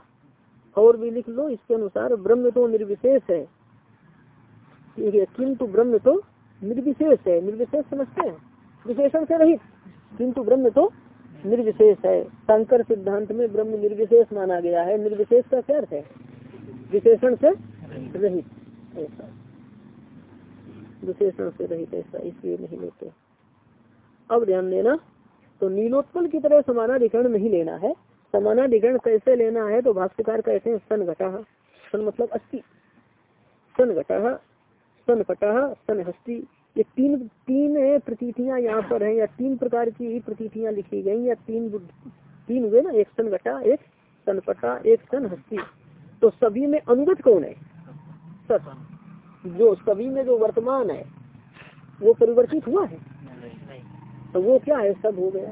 और भी लिख लो, इसके अनुसार ब्रह्म तो निर्विशेष है। किंतु ब्रह्म तो निर्विशेष है। निर्विशेष समझते हैं। विशेषण से रहित किंतु ब्रह्म तो निर्विशेष है। शंकर सिद्धांत में ब्रह्म निर्विशेष माना गया है। निर्विशेष का क्या अर्थ है? विशेषण से रहित, ऐसा। विशेषण से रहित, ऐसा, इसलिए नहीं लेते। अब ध्यान देना तो नीलोत्पल की तरह समानाधिकरण नहीं लेना है। समानाधिकरण कैसे लेना है? तो भाष्यकार कहते हैं, सन घटा सन मतलब अस्थि। सन घटा सन पटा सन हस्ती। ये तीन तीन प्रतीतियाँ यहाँ पर हैं, या तीन प्रकार की ही प्रतीतियाँ लिखी गई या तीन तीन हुए ना, एक सन घटा, एक सनपटा एक सन हस्ती। तो सभी में अनुगत कौन है? सत। जो सभी में जो वर्तमान है, वो परिवर्तित हुआ है? तो वो क्या है? सब हो गया।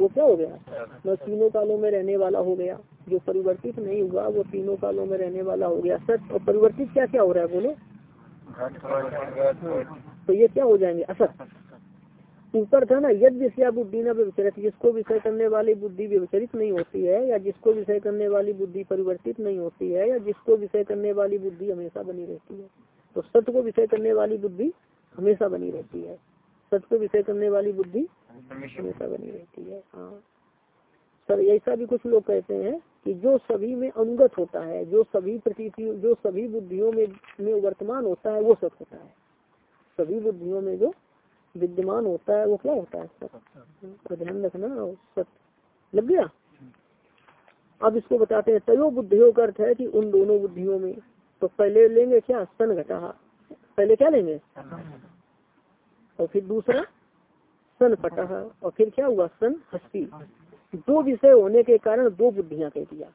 वो क्या हो गया? मैं तीनों कालों में रहने वाला हो गया। जो परिवर्तित नहीं हुआ, वो तीनों कालों में रहने वाला हो गया। सच और परिवर्तित क्या क्या हो रहा है बोलो? तो ये क्या हो जाएँगे? असत ऊपर था ना, यद विषया बुद्धि न व्यवचरित, जिसको विषय करने वाली बुद्धि व्यवचरित नहीं होती है, या जिसको विषय करने वाली बुद्धि परिवर्तित नहीं होती है, या जिसको विषय करने वाली बुद्धि हमेशा बनी रहती है तो सत्य को विषय करने वाली बुद्धि हमेशा बनी रहती है। सत्य को विषय करने वाली बुद्धि हमेशा बनी रहती है हाँ। सर, ऐसा भी कुछ लोग कहते हैं कि जो सभी में अनुगत होता है, जो सभी प्रतीति, जो सभी बुद्धियों में वर्तमान होता है, वो सत्य होता है। सभी बुद्धियों में जो विद्यमान होता है, वो क्या होता है? तो ध्यान रखना सत्य लग गया? अब इसको बताते हैं, तयो बुद्धियों का अर्थ है कि उन दोनों बुद्धियों में तो पहले लेंगे क्या? सन घटा। पहले क्या लेंगे? और फिर दूसरा, सन पटा। और फिर क्या हुआ? सन हस्ती। दो विषय होने के कारण दो बुद्धियाँ कह दिया।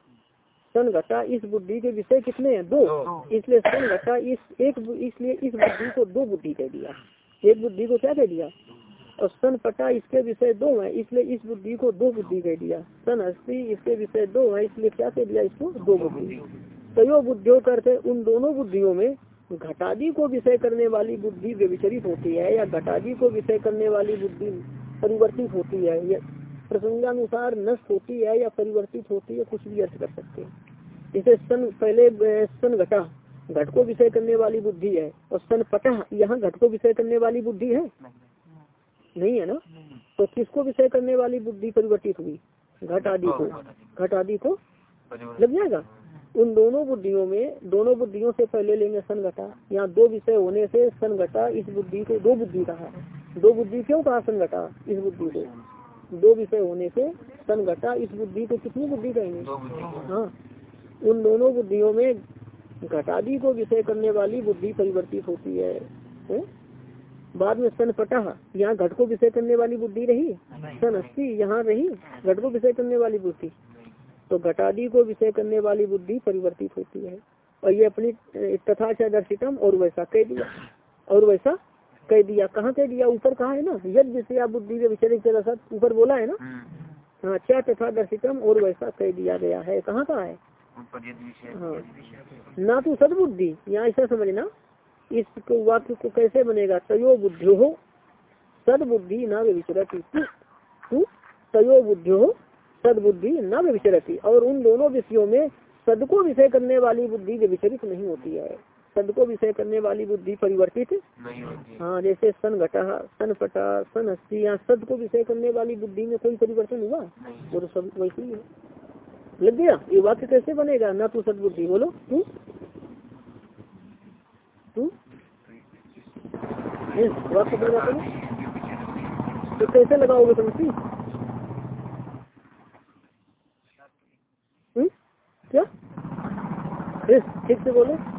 सन घटा इस बुद्धि के विषय कितने हैं? दो। इसलिए सन घटा इस एक इसलिए इस बुद्धि को दो बुद्धि कह दिया। एक बुद्धि को क्या कह दिया? और सन पटा इसके विषय दो है इसलिए इस बुद्धि को दो बुद्धि कह दिया। सन हस्ती इसके विषय दो है इसलिए क्या कह दिया इसको? दो बुद्धि। तयो बुद्धियों करते उन दोनों बुद्धियों में घटादी को विषय करने वाली बुद्धि व्यविचरित होती है या घटादी को विषय करने वाली बुद्धि परिवर्तित होती है या प्रसंगानुसार नष्ट होती है या परिवर्तित होती है कुछ भी अर्थ कर सकते हैं। जैसे सन पहले सन घटा। घट को विषय करने वाली बुद्धि है और सन पटा यहाँ घट को विषय करने वाली बुद्धि है। नहीं है ना? तो किसको विषय करने वाली बुद्धि परिवर्तित हुई? घट आदि को। घट आदि को लग जाएगा? उन दोनों बुद्धियों में दोनों बुद्धियों से पहले लेंगे सन घटा। यहाँ दो विषय होने से सन घटा इस बुद्धि को दो बुद्धि कहा दो बुद्धि क्यों कहा सन घटा इस बुद्धि को? दो विषय होने से सन घटा इस बुद्धि को कितनी बुद्धि कहेंगे? हाँ। उन दोनों बुद्धियों में घटादि को विषय करने वाली बुद्धि परिवर्तित होती है, है? बाद में सन पटा यहाँ घट को विषय करने वाली बुद्धि रही? सन अस्सी यहाँ रही? घट को विषय करने वाली बुद्धि। तो घटादि को विषय करने वाली बुद्धि परिवर्तित होती है। और ये अपनी तथा दर्शितम और वैसा कह दिया। और वैसा कह दिया। कहाँ कह दिया? ऊपर कहा है ना? यद विषय बुद्धि के विषय ऊपर बोला है ना। हाँ। क्या तथा दर्शितम और वैसा कह दिया गया है। कहाँ का है हाँ? ना तो सदबुद्धि यहाँ ऐसा समझना इस वाक्य को कैसे बनेगा? तयो बुद्धि हो सदबुद्धि न विचरती तयो बुद्धि हो सदबुद्धि न विचरती और उन दोनों विषयों में सद को विषय करने वाली बुद्धि विचरित नहीं होती है। सद को विषय करने वाली बुद्धि परिवर्तित हाँ जैसे सन घटा सन पटा सन हस्ती या सद को विषय करने वाली बुद्धि में कोई परिवर्तन हुआ? वो तो सब वैसे ही है। लग गया? ये वाक्य कैसे बनेगा? ना तू सदबुद्धि, बोलो। तू तू वाक्य बनेगा तो कैसे लगाओगे समझती हम्म? क्या? ठीक से बोलो।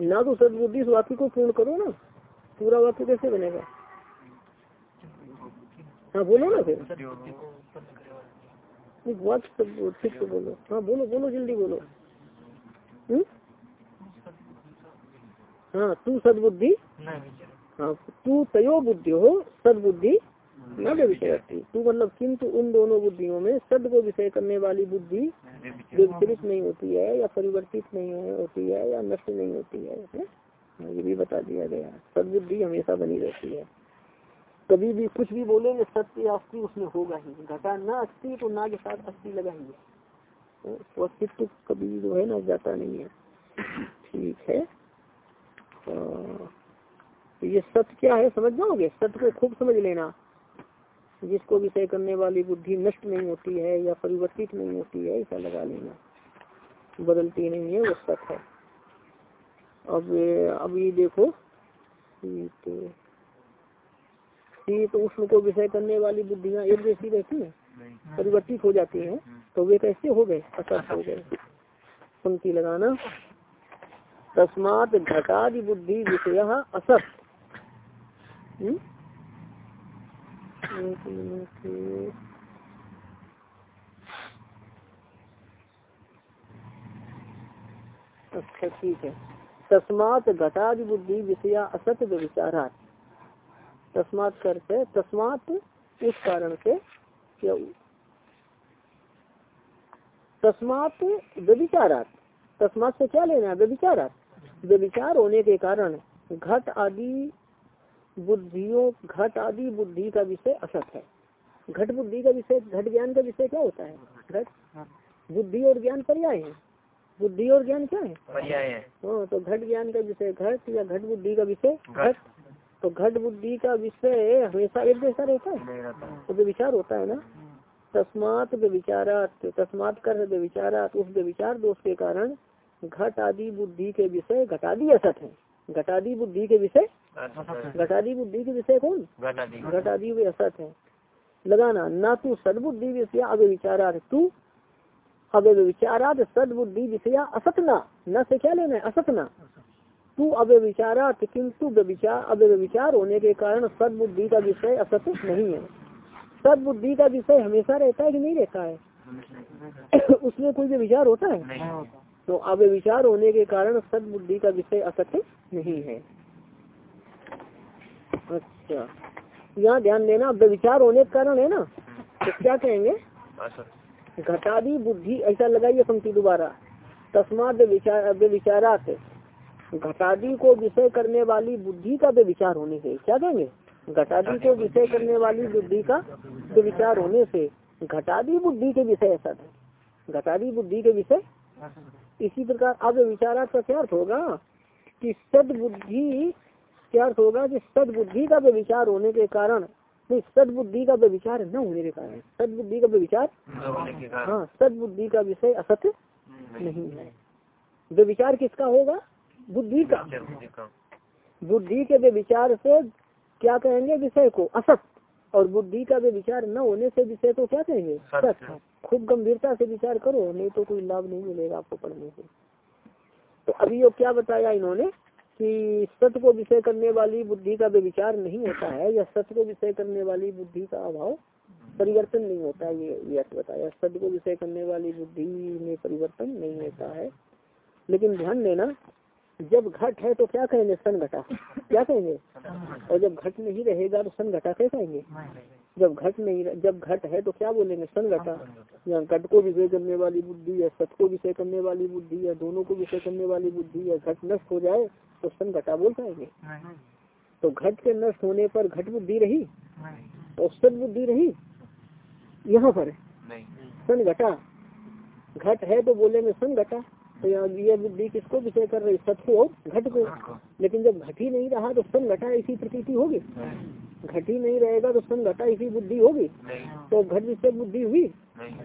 ना तो सदबुद्धि इस वाक्य को पूर्ण करो ना। पूरा वाक्य कैसे बनेगा? हाँ बोलो ना फिर। वाक्य ठीक से बोलो। हाँ बोलो बोलो जल्दी बोलो। हम्म? हाँ तू सदबुद्धि? हाँ तू तयो बुद्धि हो सदबुद्धि न विषय तू मतलब किंतु उन दोनों बुद्धियों में सद को विषय करने वाली बुद्धि विपरीत नहीं होती है, या परिवर्तित नहीं होती है, या नष्ट नहीं होती है ये भी बता दिया गया। सदबुद्धि हमेशा बनी रहती है। कभी भी कुछ भी बोलेंगे, सत्य अस्थि उसमें होगा ही। घटा न अस्थि तो ना के साथ अस्थि लगाएँगे। तो अस्तित्व कभी जो है ना, जाता नहीं है। ठीक है। तो ये सत्य क्या है, समझ जाओगे? सत्य को खूब समझ लेना। जिसको विषय करने वाली बुद्धि नष्ट नहीं होती है या परिवर्तित नहीं होती है ऐसा लगा लेना। बदलती नहीं है वो सत्य है। अब अब ये देखो तो शीत उष्ण को विषय करने वाली बुद्धियाँ एक जैसी रहती है परिवर्तित हो जाती है तो वे कैसे हो गए? असत हो गए। पंक्ति लगाना। तस्मात घटादि बुद्धि विषय असत। अच्छा ठीक है। तस्मात घटाद बुद्धि विषया असत व्यविचारा तस्मात करते तस्मात इस कारण से क्या तस्मात व्यभिचारात तस्मात से क्या लेना है? व्यविचारात। व्यविचार होने के कारण घट आदि बुद्धियों घट आदि बुद्धि का विषय असत है। घट बुद्धि का विषय घट ज्ञान का विषय क्या होता है? घट? बुद्धि और ज्ञान पर्याय है। बुद्धि और ज्ञान क्या है? पर्याय है। हाँ तो घट ज्ञान का विषय घट या घट बुद्धि का विषय घट। तो घट बुद्धि का विषय हमेशा एक जैसा रहता है? तो विचार होता है ना? तस्मात व्यविचारात तस्मात कर व्यविचारात उस व्यविचार दोष के कारण घट आदि बुद्धि के विषय घटादि असत है। घटादि बुद्धि के विषय? घटादी। बुद्धि के विषय कौन? घटादी। घटादि वे असत है। लगाना ना तू सदबुद्धि विषय अव्य विचारात तू अव्य विचारात सदबुद्धि विषया असत ना। से क्या लेना है? असत ना। तू अव्य विचारात किंतु व्यविचार अव्य विचार होने के कारण सदबुद्धि का विषय असत नहीं है। सदबुद्धि का विषय हमेशा रहता है कि नहीं रहता है? उसमें कोई भी विचार होता है? नहीं तो अव्य विचार होने के कारण सदबुद्धि का विषय असत्य नहीं है। अच्छा। यहाँ ध्यान देना व्यविचार होने के कारण है ना तो क्या कहेंगे? असत घटादी बुद्धि ऐसा लगाइए पंक्ति दोबारा। तस्मात विचार व्यविचारात। घटादी को विषय करने वाली बुद्धि का व्यविचार होने से क्या कहेंगे? घटादी को विषय करने वाली बुद्धि का व्यविचार होने से घटादी बुद्धि के विषय ऐसा था। घटादी बुद्धि के विषय? इसी प्रकार अब विचारात का क्या अर्थ होगा? कि सदबुद्धि क्या अर्थ होगा कि सदबुद्धि का व्यविचार होने के कारण नहीं सदबुद्धि का व्यविचार न होने के कारण सदबुद्धि का व्यविचार हाँ सदबुद्धि का विषय असत नहीं। है। व्यविचार किसका होगा? बुद्धि का। बुद्धि का। बुद्धि के व्यविचार से क्या कहेंगे? विषय को असत। और बुद्धि का व्यविचार न होने से विषय को क्या कहेंगे। सत्य। खूब गंभीरता से विचार करो नहीं तो कोई लाभ नहीं मिलेगा आपको पढ़ने से। तो अभी ये क्या बताया इन्होंने कि सत्य को विषय करने वाली बुद्धि का व्यविचार नहीं होता है, या सत्य को विषय करने वाली बुद्धि का अभाव परिवर्तन नहीं होता ये अर्थ बताया। सत्य को विषय करने वाली बुद्धि में परिवर्तन नहीं होता है। लेकिन ध्यान देना, जब घट है तो क्या कहेंगे? सन घटा क्या कहेंगे? और जब घट नहीं रहेगा तो सन घटा क्या कहेंगे जब घट नहीं जब घट है तो क्या बोलेंगे? घटा या घट को विषय करने वाली बुद्धि या सत को विषय करने वाली बुद्धि या दोनों को विषय करने वाली बुद्धि या घट नष्ट हो जाए तो घटा बोल पाएँगे? तो घट के नष्ट होने पर घट बुद्धि रही? और सत बुद्धि रही? यहाँ पर सन घटा। घट है तो बोलेंगे घटा। तो यहाँ ये बुद्धि किसको विषय कर रही? सत को घट को। लेकिन जब घट ही नहीं रहा तो घटा ऐसी प्रतीति होगी। घट ही नहीं रहेगा तो सन घटा ऐसी बुद्धि होगी। तो घट विषय बुद्धि हुई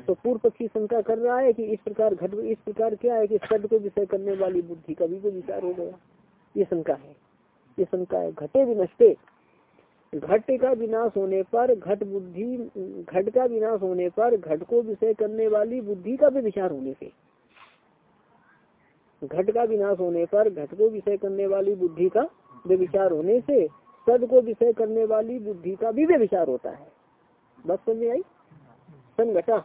तो पूर्व पक्षी शंका कर रहा है कि इस प्रकार घट इस प्रकार क्या है कि सद को विषय करने वाली बुद्धि का भी कोई विचार हो गया। ये शंका है। ये शंका है। घटे विनष्टे। घट का विनाश होने पर घट बुद्धि घट का विनाश होने पर घट को विषय करने वाली बुद्धि का भी विचार होने से। घट का विनाश होने पर घट को विषय करने वाली बुद्धि का विचार होने से सद को विषय करने वाली बुद्धि का भी विचार होता है। बस समझ आई? सन घटा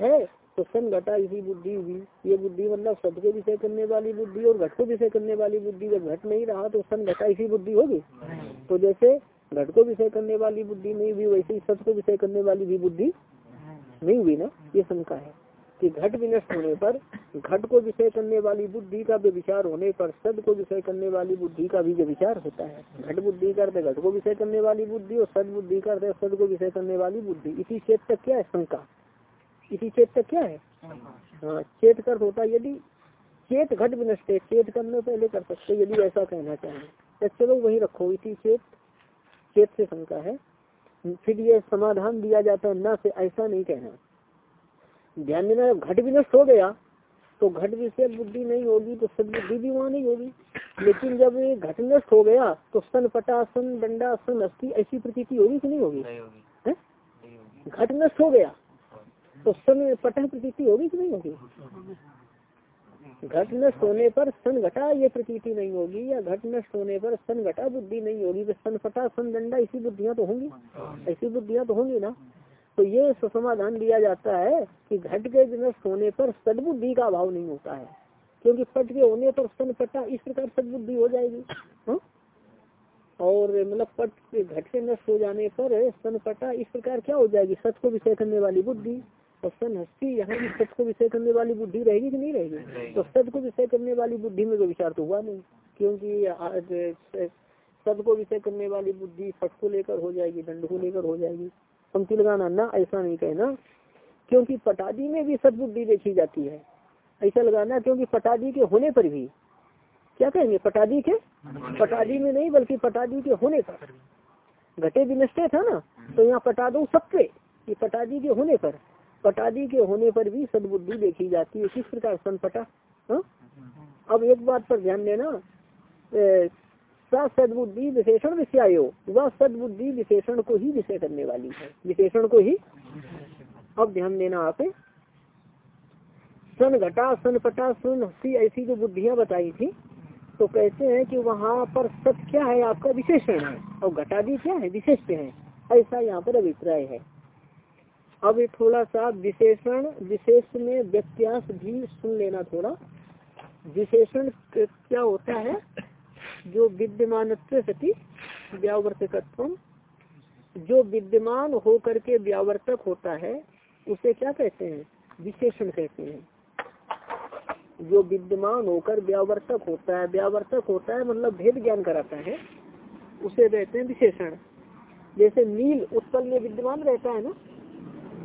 है तो घटा इसी बुद्धि हुई। ये बुद्धि मतलब सद को विषय करने वाली बुद्धि और घट को विषय करने वाली बुद्धि। जब घट नहीं रहा तो घटा इसी बुद्धि होगी। तो जैसे घट को विषय करने वाली बुद्धि नहीं हुई, वैसे ही सद को विषय करने वाली भी बुद्धि नहीं हुई ना? ये शंका है। कि घट विनष्ट होने पर, घट को विषय करने वाली बुद्धि का विचार होने पर, सद को विषय करने वाली बुद्धि का भी विचार होता है। घट बुद्धि का अर्थ घट को विषय करने वाली बुद्धि और सद बुद्धि का अर्थ सद को विषय करने वाली बुद्धि। इसी चेत तक क्या है? शंका। इसी चेत तक क्या है? हाँ चेत कर होता यदि चेत घट विनष्ट है, चेत करने पहले कर सकते यदि ऐसा कहना चाहें। तो चलो वही रखो, इसी चेत चेत से शंका है। फिर ये समाधान दिया जाता है, न से ऐसा नहीं कहना। ध्यान देना घट नष्ट हो गया तो घट विषय बुद्धि नहीं होगी तो सदबुद्धि भी वहाँ नहीं होगी। लेकिन जब ये घट नष्ट हो गया तो सन पटा सन डंडा सन अस्थि ऐसी प्रतीति होगी कि नहीं होगी? है? घट नष्ट हो गया तो सन पटह प्रतीति होगी कि नहीं होगी? घट नष्ट होने पर सन घटा ये प्रतीति नहीं होगी या घट नष्ट होने पर सन घटा बुद्धि नहीं होगी तो सन फटा सन डंडा ऐसी बुद्धियाँ तो होंगी। ऐसी बुद्धियाँ तो होंगी ना। तो ये समाधान दिया जाता है कि घट के नष्ट होने पर सदबुद्धि का अभाव नहीं होता है। क्योंकि पट के होने पर सन पटा इस प्रकार सदबुद्धि हो जाएगी। हा? और मतलब पट घट के नष्ट हो जाने पर सन पटा इस प्रकार क्या हो जाएगी? सत को विषय करने वाली बुद्धि और सन हस्ती यहाँ भी सत को विषय करने वाली बुद्धि रहेगी कि नहीं रहेगी? तो सत को विषय करने वाली बुद्धि में कोई विचार तो हुआ नहीं क्योंकि सत को विषय करने वाली बुद्धि पट को लेकर हो जाएगी दंड को लेकर हो जाएगी। पंक्ति लगाना ना, ऐसा नहीं कहना। क्योंकि पटादी में भी सदबुद्धि देखी जाती है। ऐसा लगाना क्योंकि पटादी के होने पर भी। क्या कहेंगे? पटादी के? पटादी में नहीं, बल्कि पटादी के होने पर। घटे विनष्टे था ना तो यहाँ पटा दो सबके। पटादी के होने पर। पटादी के होने पर भी सदबुद्धि देखी जाती है। किस प्रकार सन पटा हा? अब एक बात पर ध्यान देना। सदबुद्धि विशेषण विषयायो, वह सदबुद्धि विशेषण को ही विषय करने वाली है। विशेषण को ही अब ध्यान देना आप। सन घटा, सन पटा, सन हसी, ऐसी जो बुद्धियाँ बताई थी तो कहते हैं कि वहाँ पर सत क्या है आपका? विशेषण है। और घटादी क्या है? विशेष है। ऐसा यहाँ पर अभिप्राय है। अब थोड़ा सा विशेषण, विशेष में व्यत्यास भी सुन लेना थोड़ा। विशेषण क्या होता है? जो विद्यमान सती व्यावर्तकत्व जो विद्यमान होकर के व्यावर्तक होता है, उसे क्या कहते हैं? विशेषण कहते हैं। जो विद्यमान होकर व्यावर्तक होता है, व्यावर्तक होता है मतलब भेद ज्ञान कराता है, उसे कहते हैं विशेषण। जैसे नील उत्पल में विद्यमान रहता है ना?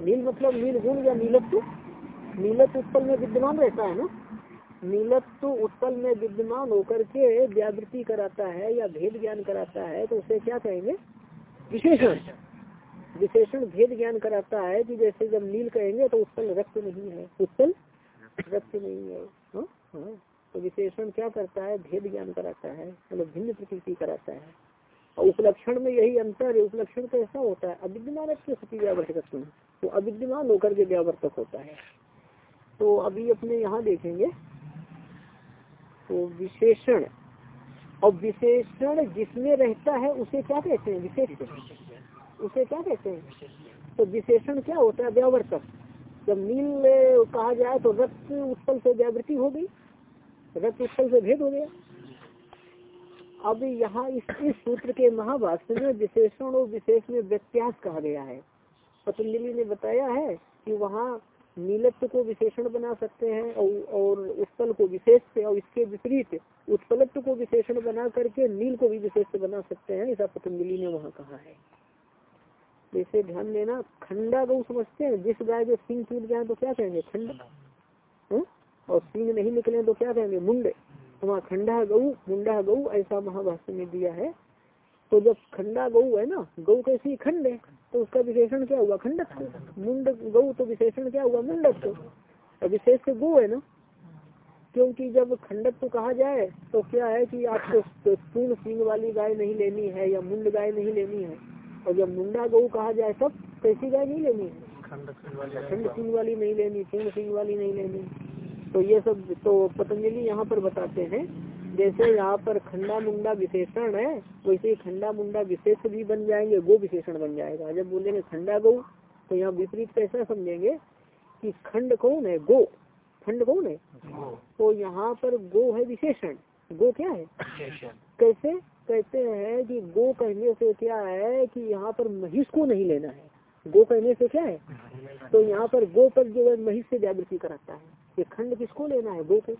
नील मतलब नील गुण या नीलत्व? नीलत उत्पल में विद्यमान रहता है ना? नीलत्व उत्पल में विद्यमान होकर के व्यावृत्ति कराता है या भेद ज्ञान कराता है तो उसे क्या कहेंगे? विशेषण। विशेषण भेद ज्ञान कराता है कि जैसे जब नील कहेंगे तो उत्पल रक्त नहीं है। उत्पल रक्त नहीं है। हाँ हाँ। तो विशेषण क्या करता है? भेद ज्ञान कराता है मतलब भिन्न प्रकृति कराता है। और उपलक्षण में यही अंतर है। उपलक्षण ऐसा होता है? अविद्यमान सती व्यावर्तक तो अविद्यमान होकर के व्यावर्तक होता है। तो अभी अपने यहाँ देखेंगे। तो विशेषण। और विशेषण जिसमें रहता है, उसे क्या कहते हैं? विशेष उसे क्या कहते हैं? तो विशेषण क्या होता है? व्यावर्तक। जब नील कहा जाए तो रक्त उत्पल से व्यावृत्ति हो गई। रक्त उत्पल से भेद हो गया। अब यहाँ इस इस सूत्र के महाभाष्य में विशेषण और विशेष में व्यत्यास कहा गया है। पतंजलि ने बताया है कि वहाँ नीलत्व को विशेषण बना सकते हैं और, और उत्पल को विशेष से और इसके विपरीत उत्पलत्व को विशेषण बना करके नील को भी विशेष बना सकते हैं ऐसा पतंजलि ने वहाँ कहा है। जैसे ध्यान देना खंडा गौ समझते हैं जिस गाय के सिंह टूट जाए तो क्या कहेंगे? खंड। हम्म? और सिंह नहीं निकले तो क्या कहेंगे? मुंडे। तो वहाँ खंडा गऊ मुंडा गऊ ऐसा महाभाष्य में दिया है। तो जब खंडा गऊ है ना गऊ कैसी? खंड है। तो उसका विशेषण क्या हुआ? खंडक मुंड गऊ तो विशेषण क्या हुआ? मुंडक तो विशेष से गो है ना? क्योंकि जब खंडक तो कहा जाए तो क्या है कि आपको पूर्ण सिंह वाली गाय नहीं लेनी है या मुंड गाय नहीं लेनी है। और जब मुंडा गऊ कहा जाए तब कैसी गाय नहीं लेनी है। खंड सिंह वाली नहीं लेनी। पूर्ण सिंह वाली नहीं लेनी। तो ये सब तो पतंजलि यहाँ पर बताते हैं जैसे यहाँ पर खंडा मुंडा विशेषण है वैसे खंडा मुंडा विशेष भी बन जाएँगे गो विशेषण बन जाएगा। जब बोलेंगे खंडा गौ तो यहाँ विपरीत कैसा समझेंगे कि खंड कौन है? गो। खंड कौन है? तो यहाँ पर गो है विशेषण। गो क्या है? कैसे? कहते हैं कि गो कहने से क्या है कि यहाँ पर महिष को नहीं लेना है। गो कहने से क्या है। तो यहाँ पर गो पर जो है महिष से जागृति कराता है। ये खंड किसको लेना है? गो को।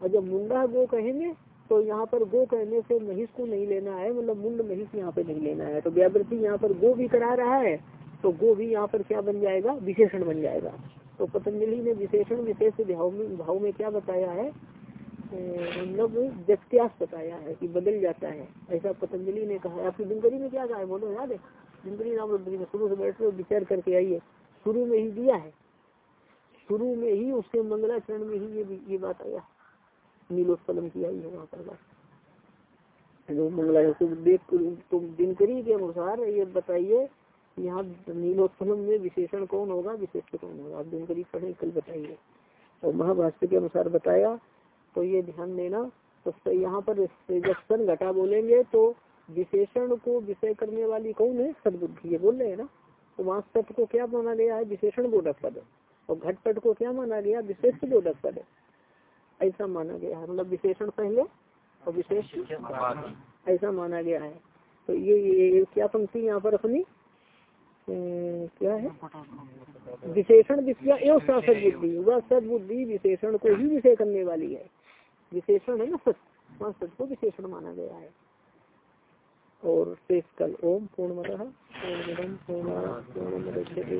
और जब मुंडा गो कहेंगे तो यहाँ पर गो कहने से महिष को नहीं लेना है मतलब मुंड महिष यहाँ पे नहीं लेना है। तो व्यावृत्ति यहाँ पर गो भी करा रहा है तो गो भी यहाँ पर क्या बन जाएगा? विशेषण बन जाएगा। तो पतंजलि ने विशेषण, विशेष भाव में क्या बताया है? मतलब व्यत्यास बताया है कि बदल जाता है। ऐसा पतंजलि ने कहा आपकी दिनकरी में क्या कहा है? बोलो, याद है? दिनकरी नाम में शुरू से बैठ विचार करके आइए। शुरू में ही दिया है। शुरू में ही उसके मंगलाचरण में ही ये ये बात आया नीलोत्पलम किया ही है वहाँ पर जो मंगला देख, तुम दिनकरी के अनुसार ये बताइए, यहाँ नीलोत्पलम में विशेषण कौन होगा? विशेष कौन होगा? आप दिनकरी पढ़े, कल बताइए। और महाभाष्य के अनुसार बताया तो ये ध्यान देना तो यहाँ पर सन घटा बोलेंगे तो विशेषण को विषय करने वाली कौन है? सदबुद्धि, ये बोल रहे हैं ना? तो वहाँ सत्य को क्या माना गया है? विशेषण बोधक पद। और घटपट को क्या माना गया? विशेष बोधक पद। ऐसा माना गया है मतलब विशेषण पहले और विशेष ऐसा माना गया है तो ये, ये क्या पंक्ति यहाँ पर अपनी ए, क्या है विशेषण विषय एवं शासक बुद्धि वह सदबुद्धि विशेषण को ही विषय करने वाली है विशेषण है ना सच वहाँ सच को विशेषण माना गया है और शेष कल ओम पूर्णमद पूर्णमदम पूर्णमदक्षते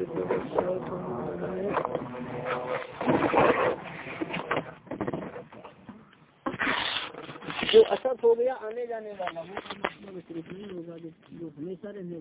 जो असत हो गया आने जाने वाला वो होगा जो हमेशा रहने